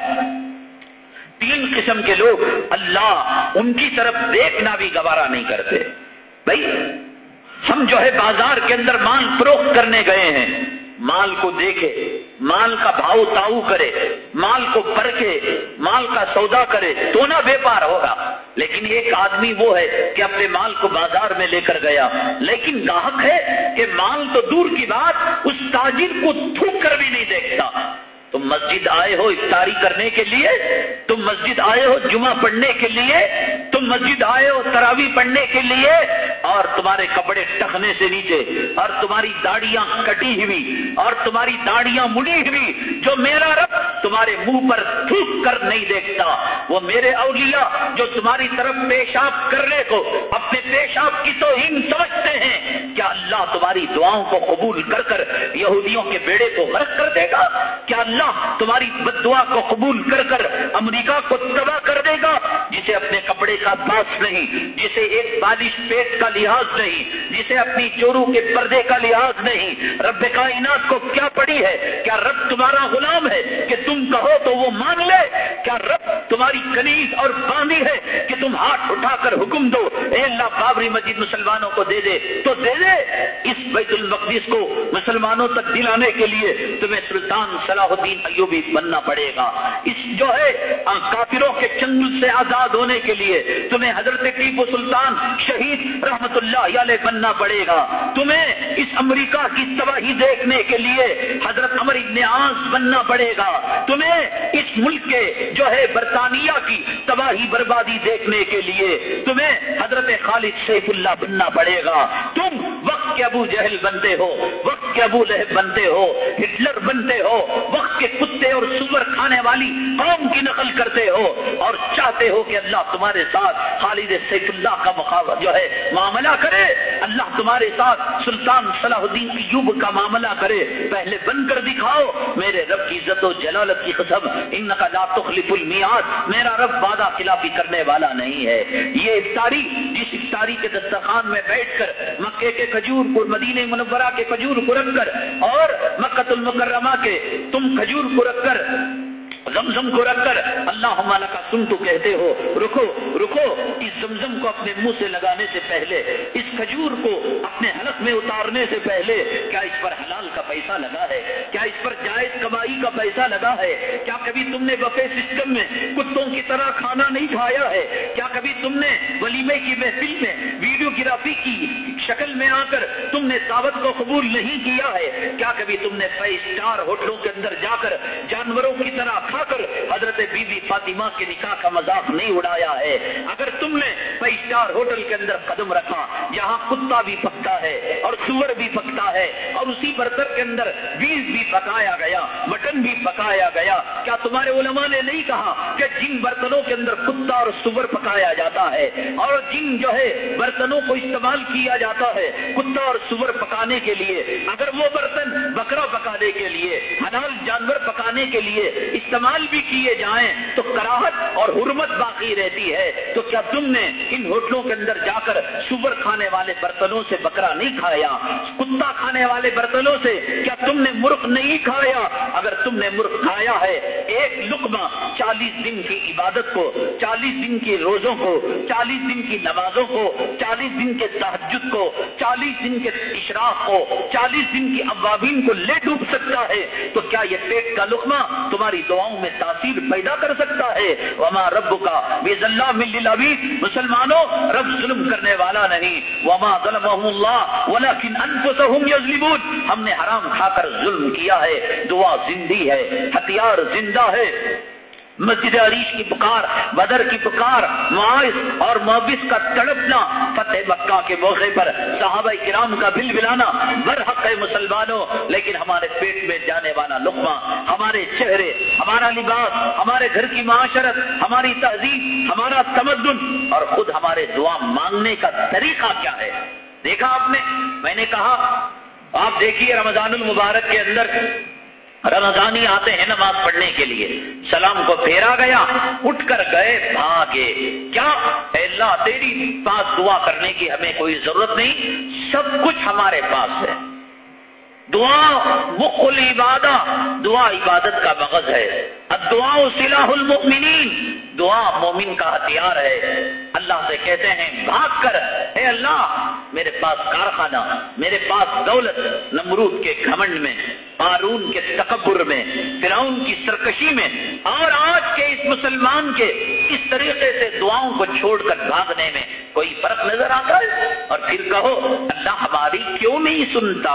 تین قسم کے لوگ اللہ ان کی طرف دیکھنا بھی گوارا نہیں کرتے۔ بھائی، ہم جو ہے بازار کے اندر مال فروخت کرنے گئے ہیں۔ مال کو دیکھے، مال کا بھاؤ تاؤ کرے، مال کو پرکھے، مال کا سودا کرے، تو نہ بیپار ہوگا۔ لیکن ایک آدمی وہ ہے کہ اپنے مال کو بازار میں لے کر گیا۔ لیکن گاہک ہے کہ مال تو دور کی بات، اس تاجر کو تھوک کر بھی نہیں دیکھتا۔ تم مسجد آئے ہو افطاری کرنے کے لیے، تم مسجد آئے ہو جمعہ پڑھنے کے لیے، تم مسجد آئے ہو تراوی پڑھنے کے لیے، اور تمہارے کپڑے ٹکنے سے نیچے، اور تمہاری داڑیاں کٹی ہوئی، اور تمہاری داڑیاں مڑی ہوئی، جو میرا رب تمہارے منہ پر تھوک کر نہیں دیکھتا، وہ میرے اولیاء جو تمہاری طرف پیشاب کرنے کو اپنے پیشاب کی تو ہی سمجھتے ہیں، کیا اللہ تمہاری دعاؤں کو قبول کر کر یہودیوں کے بیڑے کو غرق کر دے گا؟ کیا اللہ اللہ تمہاری بد دعا کو قبول کر کر امریکہ کو تباہ کر دے گا، جسے اپنے کپڑے کا باس نہیں، جسے ایک بالش پیٹ کا لحاظ نہیں، جسے اپنی چورو کے پردے کا لحاظ نہیں۔ رب کائنات کو کیا پڑی ہے؟ کیا رب تمہارا غلام ہے کہ تم کہو تو وہ مان لے؟ کیا رب تمہاری کنیز اور باندھی ہے کہ تم ہاتھ اٹھا کر حکم دو؟ اے اللہ، بابری مسجد مسلمانوں کو دے دے۔ تو دے دے اس بیت المقدس کو مسلمانوں تک دلانے کے لیے تمہیں سلطان صلاح الدین الدین ایوبی بننا پڑے گا۔ اس جو ہے کافروں کے چنگل سے آزاد ہونے کے لیے تمہیں حضرت ٹیپو سلطان شہید رحمت اللہ علیہ بننا پڑے گا۔ تمہیں اس امریکہ کی تباہی دیکھنے کے لیے حضرت امر ابن آس بننا پڑے گا۔ تمہیں اس ملک کے جو ہے، برطانیہ کی تباہی بربادی دیکھنے کے لیے تمہیں حضرت خالد سیف اللہ بننا پڑے گا۔ تم وقت کے ابو جہل بنتے ہو، وقت کے ابو لہب بنتے ہو، ہٹلر بنتے ہو، وقت کے کتے اور سور کھانے والی قوم کی نقل کرتے ہو اور چاہتے ہو کہ اللہ تمہارے ساتھ خالد سیف اللہ کا مقابلہ جو ہے معاملہ کرے۔ اللہ تمہارے ساتھ سلطان صلاح الدین ایوب کا معاملہ کرے۔ پہلے بن کر دکھاؤ۔ میرے رب کی عزت و جلالت کی قسم ان کا لا تخلف المیاد میرا رب وعدہ خلافی کرنے والا نہیں ہے۔ یہ افطاری، جس افطاری کے دسترخوان میں بیٹھ کر مکے کے کھجور کو مدینہ منورہ کے کھجور کو رکھ کر اور مکت المکرمہ کے تم کھجور کو رکھ کر زمزم کو رکھ کر اللہ ہمارا کا سن تو کہتے ہو، رکو رکو، اس زمزم کو اپنے منہ سے لگانے سے پہلے، اس کھجور کو اپنے حلق میں اتارنے سے پہلے، کیا اس پر حلال کا پیسہ لگا ہے؟ کیا اس پر جائز کمائی کا پیسہ لگا ہے؟ کیا کبھی تم نے بفے سسٹم میں کتوں کی طرح کھانا نہیں کھایا ہے؟ کیا کبھی تم نے ولیمے کی محفل میں ویڈیو گرافی کی شکل میں آ کر تم نے دعوت کو قبول نہیں کیا ہے؟ کیا کبھی تم نے فائیو اسٹار ہوٹلوں کے اندر جا کر جانوروں کی طرح کھا کر حضرت بی بی فاطمہ کے نکاح کا مذاق نہیں اڑایا ہے، اگر تم نے فائیو اسٹار ہوٹل کے اندر قدم رکھا جہاں کتا بھی پکتا ہے اور سور بھی پکتا ہے اور اسی برتن کے اندر بیس بھی پکایا گیا، مٹن بھی پکایا گیا۔ کیا تمہارے علماء نے نہیں کہا کہ جن برتنوں کے اندر کتا اور سور پکایا جاتا ہے اور جن جو ہے برتنوں کو استعمال کیا جاتا ہے کتا اور سور پکانے کے لیے؟ اگر وہ برتن بکرا پکانے کے لیے، حلال جانور پکانے کے لیے استعمال بھی کیے جائیں تو کراہت اور حرمت باقی رہتی ہے۔ تو کیا تم نے ان ہوٹلوں کے اندر جا کر سور کھانے والے برتنوں سے بکرا نہیں کھایا؟ کتا کھانے والے برتنوں سے کیا تم نے مرغ نہیں کھایا؟ اگر تم نے مرغ کھایا ہے، ایک لقمہ چالیس دن کی عبادت کو، چالیس دن کے روزوں کو، چالیس دن کی نمازوں کو، چالیس دن کے تحجد کو، چالیس دن کے اشراق کو، چالیس دن کی عوابین کو لے ڈوب سکتا ہے۔ تو کیا یہ پیٹ کا لقمہ تمہاری دعاؤں میں تاثیر پیدا کر سکتا ہے۔ وما رب کا بز اللہ مل مسلمانوں، رب ظلم کرنے والا نہیں۔ وما ظلم اللہ ولیکن انفسهم یظلمون ہم نے حرام کھا کر ظلم کیا ہے۔ دعا زندی ہے، ہتھیار زندہ ہے۔ مسجد عریش کی پکار، بدر کی پکار، معاذ اور محبس کا تڑپنا، فتح مکہ کے موقع پر صحابہ کرام کا بل بلانا، برحق ہے مسلمانوں، لیکن ہمارے پیٹ میں جانے والا لقمہ، ہمارے چہرے، ہمارا لباس، ہمارے گھر کی معاشرت، ہماری تہذیب ہمارا تمدن، اور خود ہمارے دعا مانگنے کا طریقہ کیا ہے؟ دیکھا آپ نے؟ میں نے کہا، آپ دیکھیے رمضان المبارک کے اندر رمضانی آتے ہیں نماز پڑھنے کے لیے۔ سلام کو پھیرا گیا، اٹھ کر گئے، بھاگے۔ کیا؟ اے اللہ، تیری پاس دعا کرنے کی ہمیں کوئی ضرورت نہیں؟ سب کچھ ہمارے پاس ہے۔ دعا مخل عبادہ دعا عبادت کا مغز ہے۔ دعا سلاح المؤمنین۔ دعا مومن کا ہتھیار ہے۔ اللہ سے کہتے ہیں، بھاگ کر۔ اے اللہ، میرے پاس کارخانہ، میرے پاس دولت، نمرود کے گھمنڈ میں۔ قارون کے تکبر میں فراؤن کی سرکشی میں اور آج کے اس مسلمان کے اس طریقے سے دعاؤں کو چھوڑ کر بھاگنے میں کوئی فرق نظر آتا ہے؟ اور پھر کہو، اللہ ہماری کیوں نہیں سنتا؟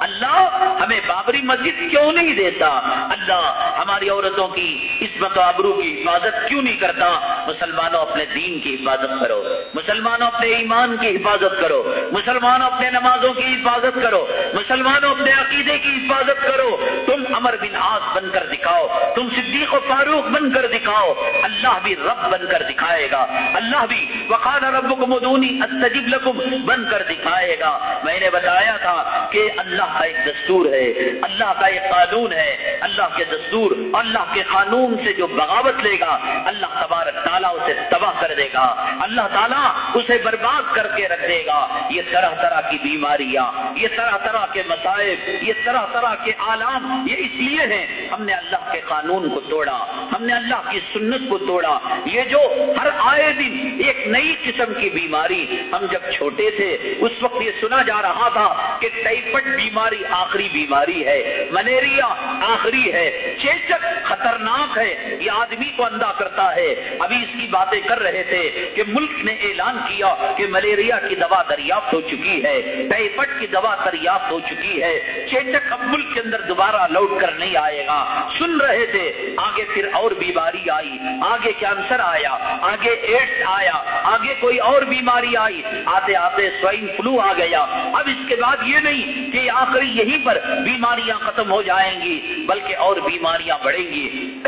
اللہ ہمیں بابری مسجد کیوں نہیں دیتا؟ اللہ ہماری عورتوں کی عصمت و آبرو کی حفاظت کیوں نہیں کرتا؟ مسلمانوں اپنے دین کی حفاظت کرو، مسلمانوں اپنے ایمان کی حفاظت کرو، مسلمانوں اپنے نمازوں کی حفاظت کرو، مسلمانوں اپنے عقیدے کی حفاظت کرو۔ تم امر بن آس بن کر دکھاؤ، تم صدیق و فاروق بن کر دکھاؤ، اللہ بھی رب بن کر دکھائے گا۔ اللہ بھی وقال رب مدونی استجب لکم بن کر دکھائے گا۔ میں نے بتایا تھا کہ اللہ کا ایک دستور ہے، اللہ کا ایک قانون ہے۔ اللہ کے دستور، اللہ کے قانون سے جو بغاوت لے گا، اللہ تبارک تعالیٰ اسے تباہ کر دے گا۔ اللہ تعالیٰ اسے برباد کر کے رکھ دے گا۔ یہ طرح طرح کی بیماریاں، یہ طرح طرح کے مسائل یہ طرح طرح کے آلام، یہ اس لیے ہیں ہم نے اللہ کے قانون کو توڑا، ہم نے اللہ کی سنت کو توڑا۔ یہ جو ہر آئے دن ایک نئی قسم کی بیماری، ہم جب چھوٹے تھے، اس وقت یہ سنا جا رہا تھا کہ ٹائفڈ بیماری آخری بیماری ہے ملیریا آخری ہے، چیچک خطرناک ہے، یہ آدمی کو اندھا کرتا ہے۔ ابھی اس کی باتیں کر رہے تھے کہ ملک نے اعلان کیا کہ ملیریا کی دوا دریافت ہو چکی ہے ٹائفڈ کی دوا دریافت ہو چکی ہے۔ چیچک اب ملک کے اندر دوبارہ لوٹ کر نہیں آئے گا۔ سن رہے تھے، آگے پھر اور بیماری آئی۔ آگے کینسر آیا، آگے ایڈس آیا، آگے کوئی اور بیماری آئی۔ آتے آتے سوائن فلو آ گیا۔ اب اس کے بعد یہ نہیں کہ آخری یہیں پر بیماریاں ختم ہو جائیں گی، بلکہ اور بیماریاں بڑھیں گی۔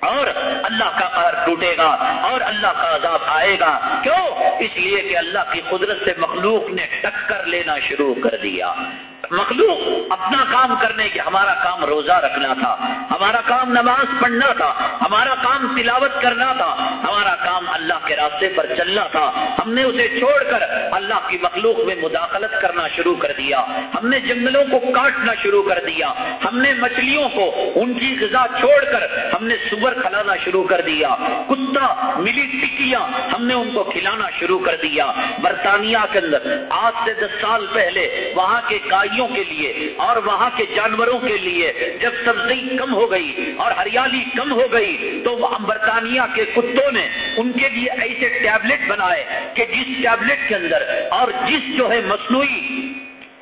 اور اللہ کا قہر ٹوٹے گا، اور اللہ کا عذاب آئے گا۔ کیوں؟ اس لیے کہ اللہ کی قدرت سے مخلوق نے ٹکر لینا شروع کر دیا۔ مخلوق اپنا کام کرنے کے ہمارا کام روزہ رکھنا تھا، ہمارا کام نماز پڑھنا تھا، ہمارا کام تلاوت کرنا تھا، ہمارا کام اللہ کے راستے پر چلنا تھا۔ ہم نے اسے چھوڑ کر اللہ کی مخلوق میں مداخلت کرنا شروع کر دیا۔ ہم نے جنگلوں کو کاٹنا شروع کر دیا۔ ہم نے مچھلیوں کو ان کی غذا چھوڑ کر ہم نے سور کھلانا شروع کر دیا۔ کتا، ملی ٹکیاں ہم نے ان کو کھلانا شروع کر دیا۔ برطانیہ کے اندر، آج سے دس سال پہلے وہاں کے گائیوں کے لیے اور وہاں کے جانوروں کے لیے جب سبزی کم ہو گئی اور ہریالی کم ہو گئی تو برطانیہ کے کتوں نے ان کے لیے ایسے ٹیبلٹ بنائے کہ جس ٹیبلٹ کے اندر اور جس جو ہے مصنوعی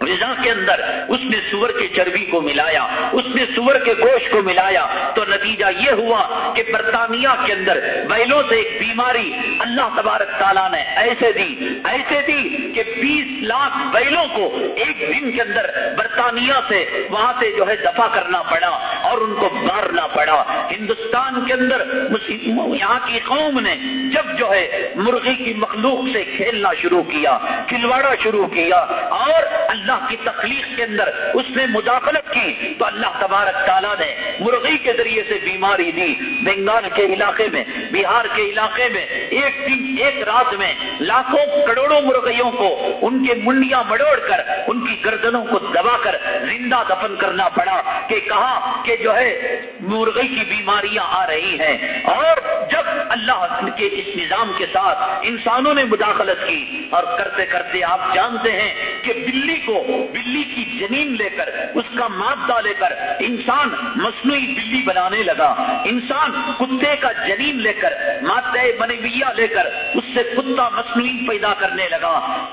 غذا کے اندر اس نے سور کی چربی کو ملایا، اس نے سور کے گوشت کو ملایا، تو نتیجہ یہ ہوا کہ برطانیہ کے اندر بیلوں سے ایک بیماری اللہ تبارک تعالیٰ نے ایسے دی ایسے دی کہ بیس لاکھ بیلوں کو ایک دن کے اندر برطانیہ سے وہاں سے جو ہے دفاع کرنا پڑا اور ان کو مارنا پڑا۔ ہندوستان کے اندر یہاں کی قوم نے جب جو ہے مرغی کی مخلوق سے کھیلنا شروع کیا، کھلواڑا شروع کیا اور اللہ کی تخلیق کے اندر اس نے مداخلت کی تو اللہ تبارک تعالیٰ نے مرغی کے ذریعے سے بیماری دی، بنگال کے علاقے میں، بہار کے علاقے میں، ایک دن، ایک رات میں لاکھوں کروڑوں مرغیوں کو ان کے منڈیاں مڑوڑ کر، ان کی گردنوں کو دبا کر زندہ دفن کرنا پڑا کہ کہا کہ جو ہے مرغی کی بیماریاں آ رہی ہیں۔ اور جب اللہ کے اس نظام کے ساتھ انسانوں نے مداخلت کی اور کرتے کرتے آپ جانتے ہیں کہ بلی کو بلی کی جنین لے کر، اس کا مادہ لے کر، انسان مصنوعی بلی بنانے لگا۔ انسان کتے کا جنین لے کر، مادہ منویہ لے کر، اس سے کتا مصنوعی پیدا کرنے لگا۔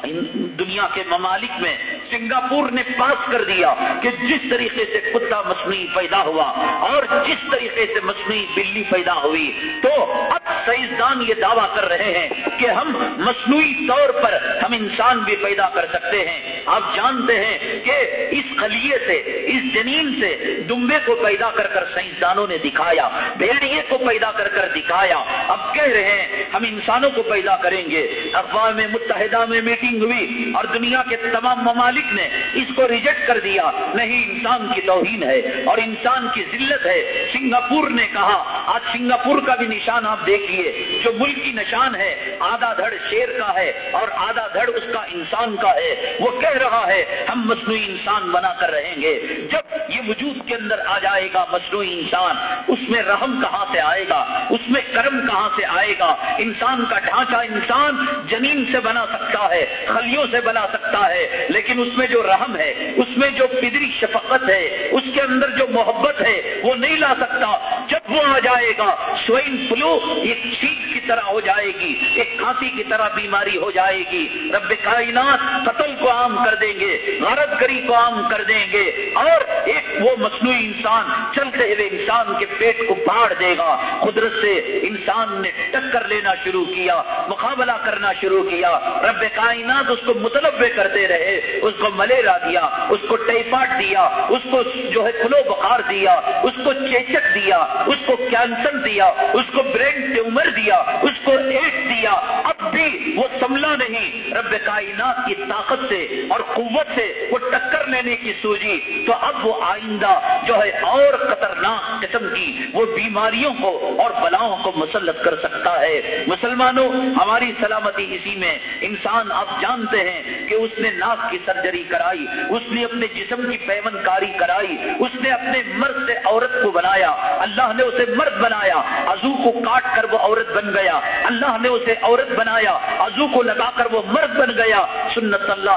دنیا کے ممالک میں سنگاپور نے پاس کر دیا کہ جس طریقے سے کتا مصنوعی پیدا ہوا اور جس طریقے سے مصنوعی بلی پیدا ہوئی، تو اب سائنسدان یہ دعویٰ کر رہے ہیں کہ ہم مصنوعی طور پر ہم انسان بھی پیدا کر سکتے ہیں۔ آپ جان جانتے ہیں کہ اس خلیے سے، اس جنین سے دمبے کو پیدا کر کر سائنسدانوں نے دکھایا بھیڑیے کو پیدا کر کر دکھایا۔ اب کہہ رہے ہیں، ہم انسانوں کو پیدا کریں گے۔ اقوام متحدہ میں میٹنگ ہوئی اور دنیا کے تمام ممالک نے اس کو ریجیکٹ کر دیا۔ نہیں، انسان کی توہین ہے اور انسان کی ذلت ہے۔ سنگاپور نے کہا، آج سنگاپور کا بھی نشان آپ دیکھیے دیکھیے جو ملکی نشان ہے، آدھا دھڑ شیر کا ہے اور آدھا دھڑ اس کا انسان کا ہے۔ وہ کہہ رہا ہے ہم مصنوعی انسان بنا کر رہیں گے۔ جب یہ وجود کے اندر آ جائے گا مصنوعی انسان، اس میں رحم کہاں سے آئے گا؟ اس میں کرم کہاں سے آئے گا؟ انسان کا ڈھانچہ انسان جنین سے بنا سکتا ہے، خلیوں سے بنا سکتا ہے، لیکن اس میں جو رحم ہے، اس میں جو پدری شفقت ہے، اس کے اندر جو محبت ہے، وہ نہیں لا سکتا۔ جب وہ آ جائے گا، سوئن فلو ایک چھینک کی طرح ہو جائے گی، ایک کھانسی کی طرح بیماری ہو جائے گی۔ رب کائنات قتل کو عام کر دیں گے۔ غرض گری کو عام کر دیں گے اور ایک وہ مصنوعی انسان چلتے ہوئے انسان کے پیٹ کو پھاڑ دے گا۔ قدرت سے انسان نے ٹکر لینا شروع کیا، مقابلہ کرنا شروع کیا۔ رب کائنات اس کو متلوے کرتے رہے، اس کو ملیرا دیا، اس کو ٹیفاٹ دیا، اس کو جو ہے کلو بخار دیا، اس کو چیچک دیا، اس کو کینسر دیا، اس کو برین ٹیومر دیا، اس کو ایڈ دیا۔ اب بھی وہ سملا نہیں، رب کائنات کی طاقت سے اور قوت سے وہ ٹکر لینے کی سوجی تو اب وہ آئندہ جو ہے اور خطرناک قسم کی وہ بیماریوں کو اور بلاؤں کو مسلط کر سکتا ہے۔ مسلمانوں، ہماری سلامتی اسی میں۔ انسان آپ جانتے ہیں کہ اس نے ناک کی سرجری کرائی، اس نے اپنے جسم کی پیون کاری کرائی، اس نے اپنے مرد سے عورت کو بنایا۔ اللہ نے اسے مرد بنایا۔ ازو کو کاٹ کر وہ عورت بن گیا۔ اللہ نے اسے عورت بنایا۔ ازو کو لگا کر وہ مرد بن گیا۔ سنت اللہ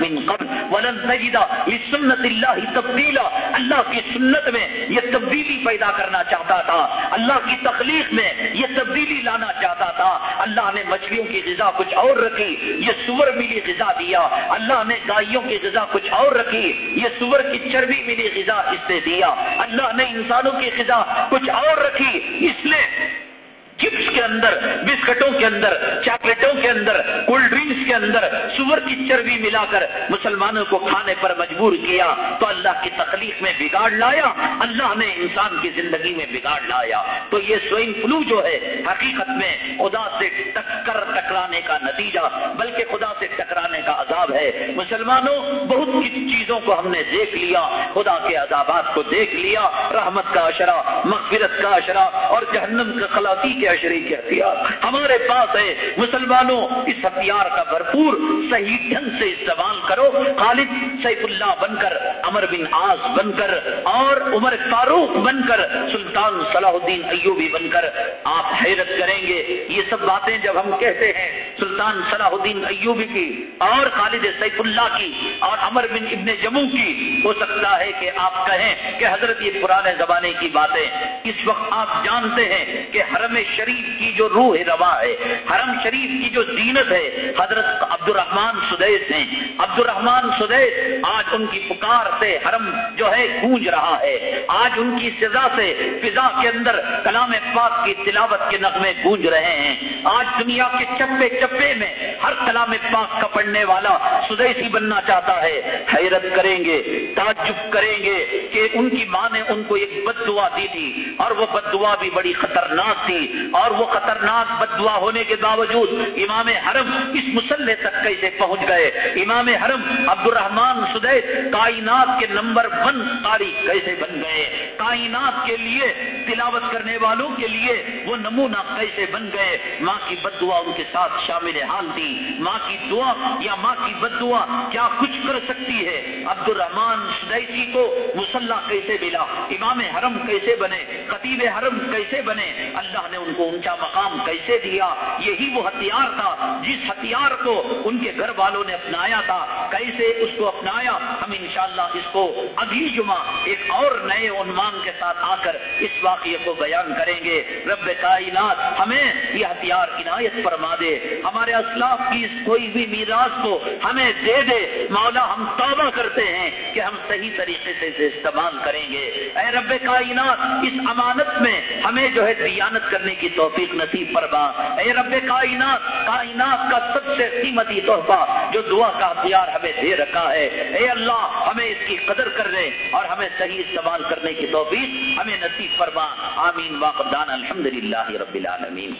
من قبل ولن تجد لسنت اللہ تبدیلا۔ اللہ کی سنت میں یہ تبدیلی پیدا کرنا چاہتا تھا۔ اللہ کی تخلیق میں یہ تبدیلی لانا چاہتا تھا۔ اللہ نے مچھلیوں کی غذا کچھ اور رکھی، یہ سور ملی غذا دیا۔ اللہ نے گائیوں کی غذا کچھ اور رکھی، یہ سور کی چربی ملی غذا اس سے دیا۔ اللہ نے انسانوں کی غذا کچھ اور رکھی، اس لیے چپس کے اندر بسکٹوں کے اندر چاکلیٹوں کے اندر کولڈ ڈرنکس کے اندر سور کی چربی ملا کر مسلمانوں کو کھانے پر مجبور کیا تو اللہ کی تکلیف میں بگاڑ لایا، اللہ نے انسان کی زندگی میں بگاڑ لایا۔ تو یہ سوئنگ فلو جو ہے حقیقت میں خدا سے ٹکر ٹکرانے کا نتیجہ، بلکہ خدا سے ٹکرانے کا عذاب ہے۔ مسلمانوں، بہت کچھ چیزوں کو ہم نے دیکھ لیا، خدا کے عذابات کو دیکھ لیا، رحمت کا اشرا، مغفرت کا اشرا اور جہنم کا خلاقی کے اشرے کے ہتھیار ہمارے پاس ہے۔ مسلمانوں، اس ہتھیار کا بھرپور صحیح ڈھنگ سے استعمال کرو۔ خالد سیف اللہ بن کر امر بن آس بن کر اور عمر فاروق بن کر، سلطان صلاح الدین ایوبی بن کر آپ حیرت کریں گے۔ یہ سب باتیں جب ہم کہتے ہیں سلطان صلاح الدین ایوبی کی اور خالد سیف اللہ کی اور امر بن ابن جموں کی، ہو سکتا ہے کہ آپ کہیں کہ حضرت یہ پرانے زمانے کی باتیں۔ اس وقت آپ جانتے ہیں کہ حرم شریف کی جو روح روا ہے حرم شریف کی جو زینت ہے حضرت عبد الرحمان سدیس ہیں۔ عبد الرحمان سدیس آج ان کی پکار سے حرم جو ہے گونج رہا ہے۔ آج ان کی سزا سے فضا کے اندر کلام پاک کی تلاوت کے نغمے گونج رہے ہیں۔ آج دنیا کے چپے چپے میں ہر کلام پاک کا پڑھنے والا سدیسی بننا چاہتا ہے۔ حیرت کریں گے، تعجب کریں گے کہ ان کی ماں نے ان کو ایک بد دعا دی تھی اور وہ بد دعا بھی بڑی خطرناک تھی اور وہ خطرناک بدوا ہونے کے باوجود امام حرم اس مسلح تک کیسے پہنچ گئے۔ امام حرم عبد الرحمان سدیت کائنات کے نمبر ون تاریخ کیسے بن گئے۔ کائنات کے لیے تلاوت کرنے والوں کے لیے وہ نمونہ کیسے بن گئے۔ ماں کی بد دعا ان کے ساتھ شامل حال تھی۔ ماں کی دعا یا ماں کی بد دعا کیا کچھ کر سکتی ہے؟ عبد الرحمان سدیسی کو مسلح کیسے ملا۔ امام حرم کیسے بنے، خطیب حرم کیسے بنے۔ اللہ نے ان کو اونچا مقام کیسے دیا۔ یہی وہ ہتھیار تھا جس ہتھیار کو ان کے گھر والوں نے اپنایا تھا۔ کیسے اس کو اپنایا؟ ہم انشاءاللہ اس کو ابھی جمعہ ایک اور نئے عنوان کے ساتھ آ کر اس واقعے کو بیان کریں گے۔ رب کائنات ہمیں یہ ہتھیار عنایت فرما دے۔ ہمارے اسلاف کی اس کوئی بھی میراث کو ہمیں دے دے۔ مولا ہم توبہ کرتے ہیں کہ ہم صحیح طریقے سے اسے استعمال کریں گے۔ اے رب کائنات، اس امانت میں ہمیں جو ہے دیانت کرنے کی توفیق نصیب فرما۔ اے رب کائنات کائنات کا سب سے قیمتی قیمتی تحفہ جو دعا کا ہتھیار ہمیں دے رکھا ہے۔ اے اللہ، ہمیں اس کی قدر کرنے اور ہمیں صحیح استعمال کرنے کی توفیق ہمیں نصیب فرما۔ آمین۔ واقدان الحمد للہ رب العالمین۔